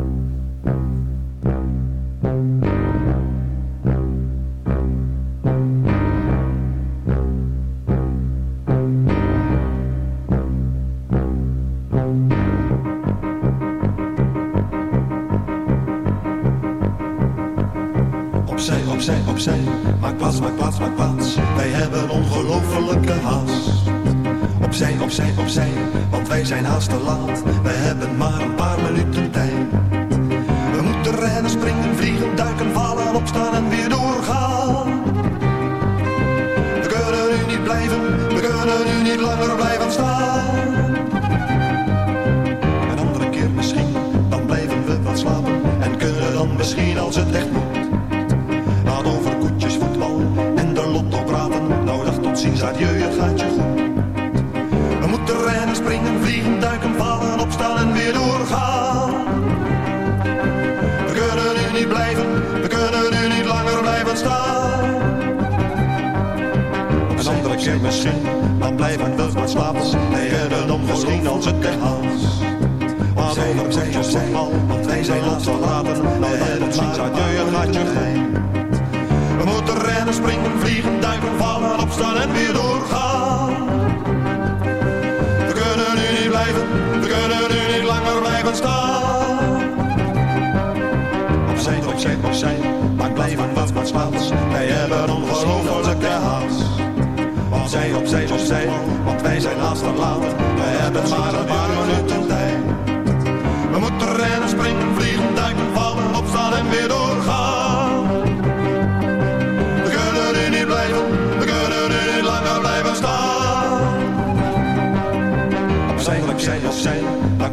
[SPEAKER 8] opzij, opzij, maak plaats, maak plaats, maak plaats. Wij hebben ongelofelijke haast. Opzij, opzij, opzij, want wij zijn haast te laat. We hebben maar een paar minuten tijd. We moeten rennen, springen, vliegen, duiken, vallen, opstaan en weer doorgaan. We kunnen nu niet blijven, we kunnen nu niet langer blijven staan. Een andere keer misschien, dan blijven we wat slapen. En kunnen dan misschien als het echt moet. Laat over koetjes, voetbal en de lotto praten. Nou dag tot ziens, adieu, het gaat je goed. Vliegen, duiken, vallen, opstaan en weer doorgaan. We kunnen nu niet blijven, we kunnen nu niet langer blijven staan. Een andere keer misschien, dan blijven we wat slapen. Wij hebben dan misschien als het haast. Maar over koetjes, voetbal, want wij zijn ons verlaten. Nou hebben het ziens, adieu, het gaat je. We moeten rennen, springen, vliegen, duiken, vallen, opstaan en weer doorgaan. Staan. Opzij, opzij, opzij, maar blijven wat wat slaats. Wij hebben ongelofelijke haast. Opzij, opzij, opzij, want wij zijn haast verlaten. We hebben maar een paar minuten tijd. We moeten rennen, springen, vliegen, duiken, vallen, opstaan en weer doorgaan.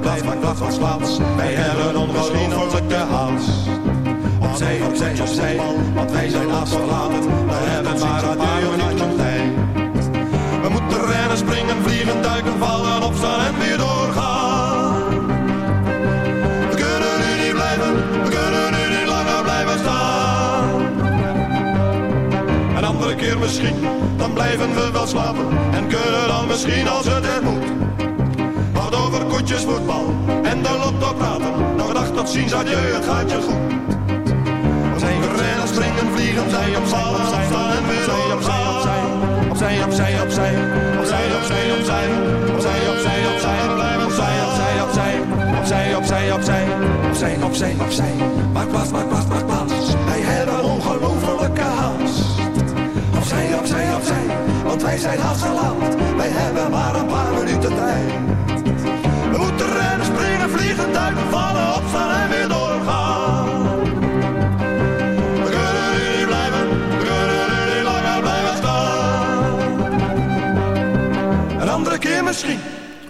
[SPEAKER 8] Blijf maar wat wat slaats. Wij hebben ongelofelijke haast. Opzij, opzij, opzij, want wij zijn haast verlaten. We hebben maar een paar tijd. We moeten rennen, springen, vliegen, duiken, vallen, opstaan en weer doorgaan. We kunnen nu niet blijven, we kunnen nu niet langer blijven staan. Een andere keer misschien, dan blijven we wel slapen. En kunnen dan misschien als voetbal en de lotto praten. Nog dag tot ziens, adieu, het gaat je goed. Opzij, rennen, springen, vliegen, zij op vallen, opstaan en weer opzij, opzij, opzij, opzij, opzij, opzij, opzij, opzij, opzij, opzij, opzij, blijf opzij, opzij, opzij, opzij, opzij, opzij, opzij, opzij, opzij, maak plaats, maak plaats, maak plaats. Wij hebben ongelofelijke haast. Opzij, opzij, opzij, want wij zijn te laat. Wij hebben maar een paar minuten tijd. Doorgaan. Blijven, blijven staan. Een andere keer misschien.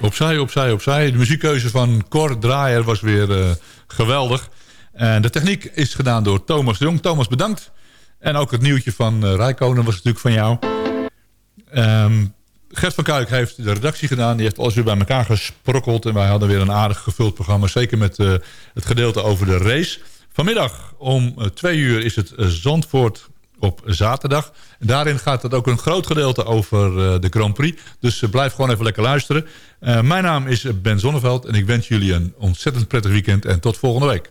[SPEAKER 4] Opzij, opzij, opzij. De muziekkeuze van Cor Draaier was weer eh, geweldig. En de techniek is gedaan door Thomas de Jong. Thomas, bedankt. En ook het nieuwtje van uh, Rijkonen was natuurlijk van jou. Ehm, Gert van Kuik heeft de redactie gedaan. Die heeft alles weer bij elkaar gesprokkeld. En wij hadden weer een aardig gevuld programma. Zeker met eh, het gedeelte over de race. Vanmiddag om eh, twee uur is het eh, Zandvoort op zaterdag. Daarin gaat het ook een groot gedeelte over de Grand Prix. Dus blijf gewoon even lekker luisteren. Mijn naam is Ben Zonneveld. En ik wens jullie een ontzettend prettig weekend. En tot volgende week.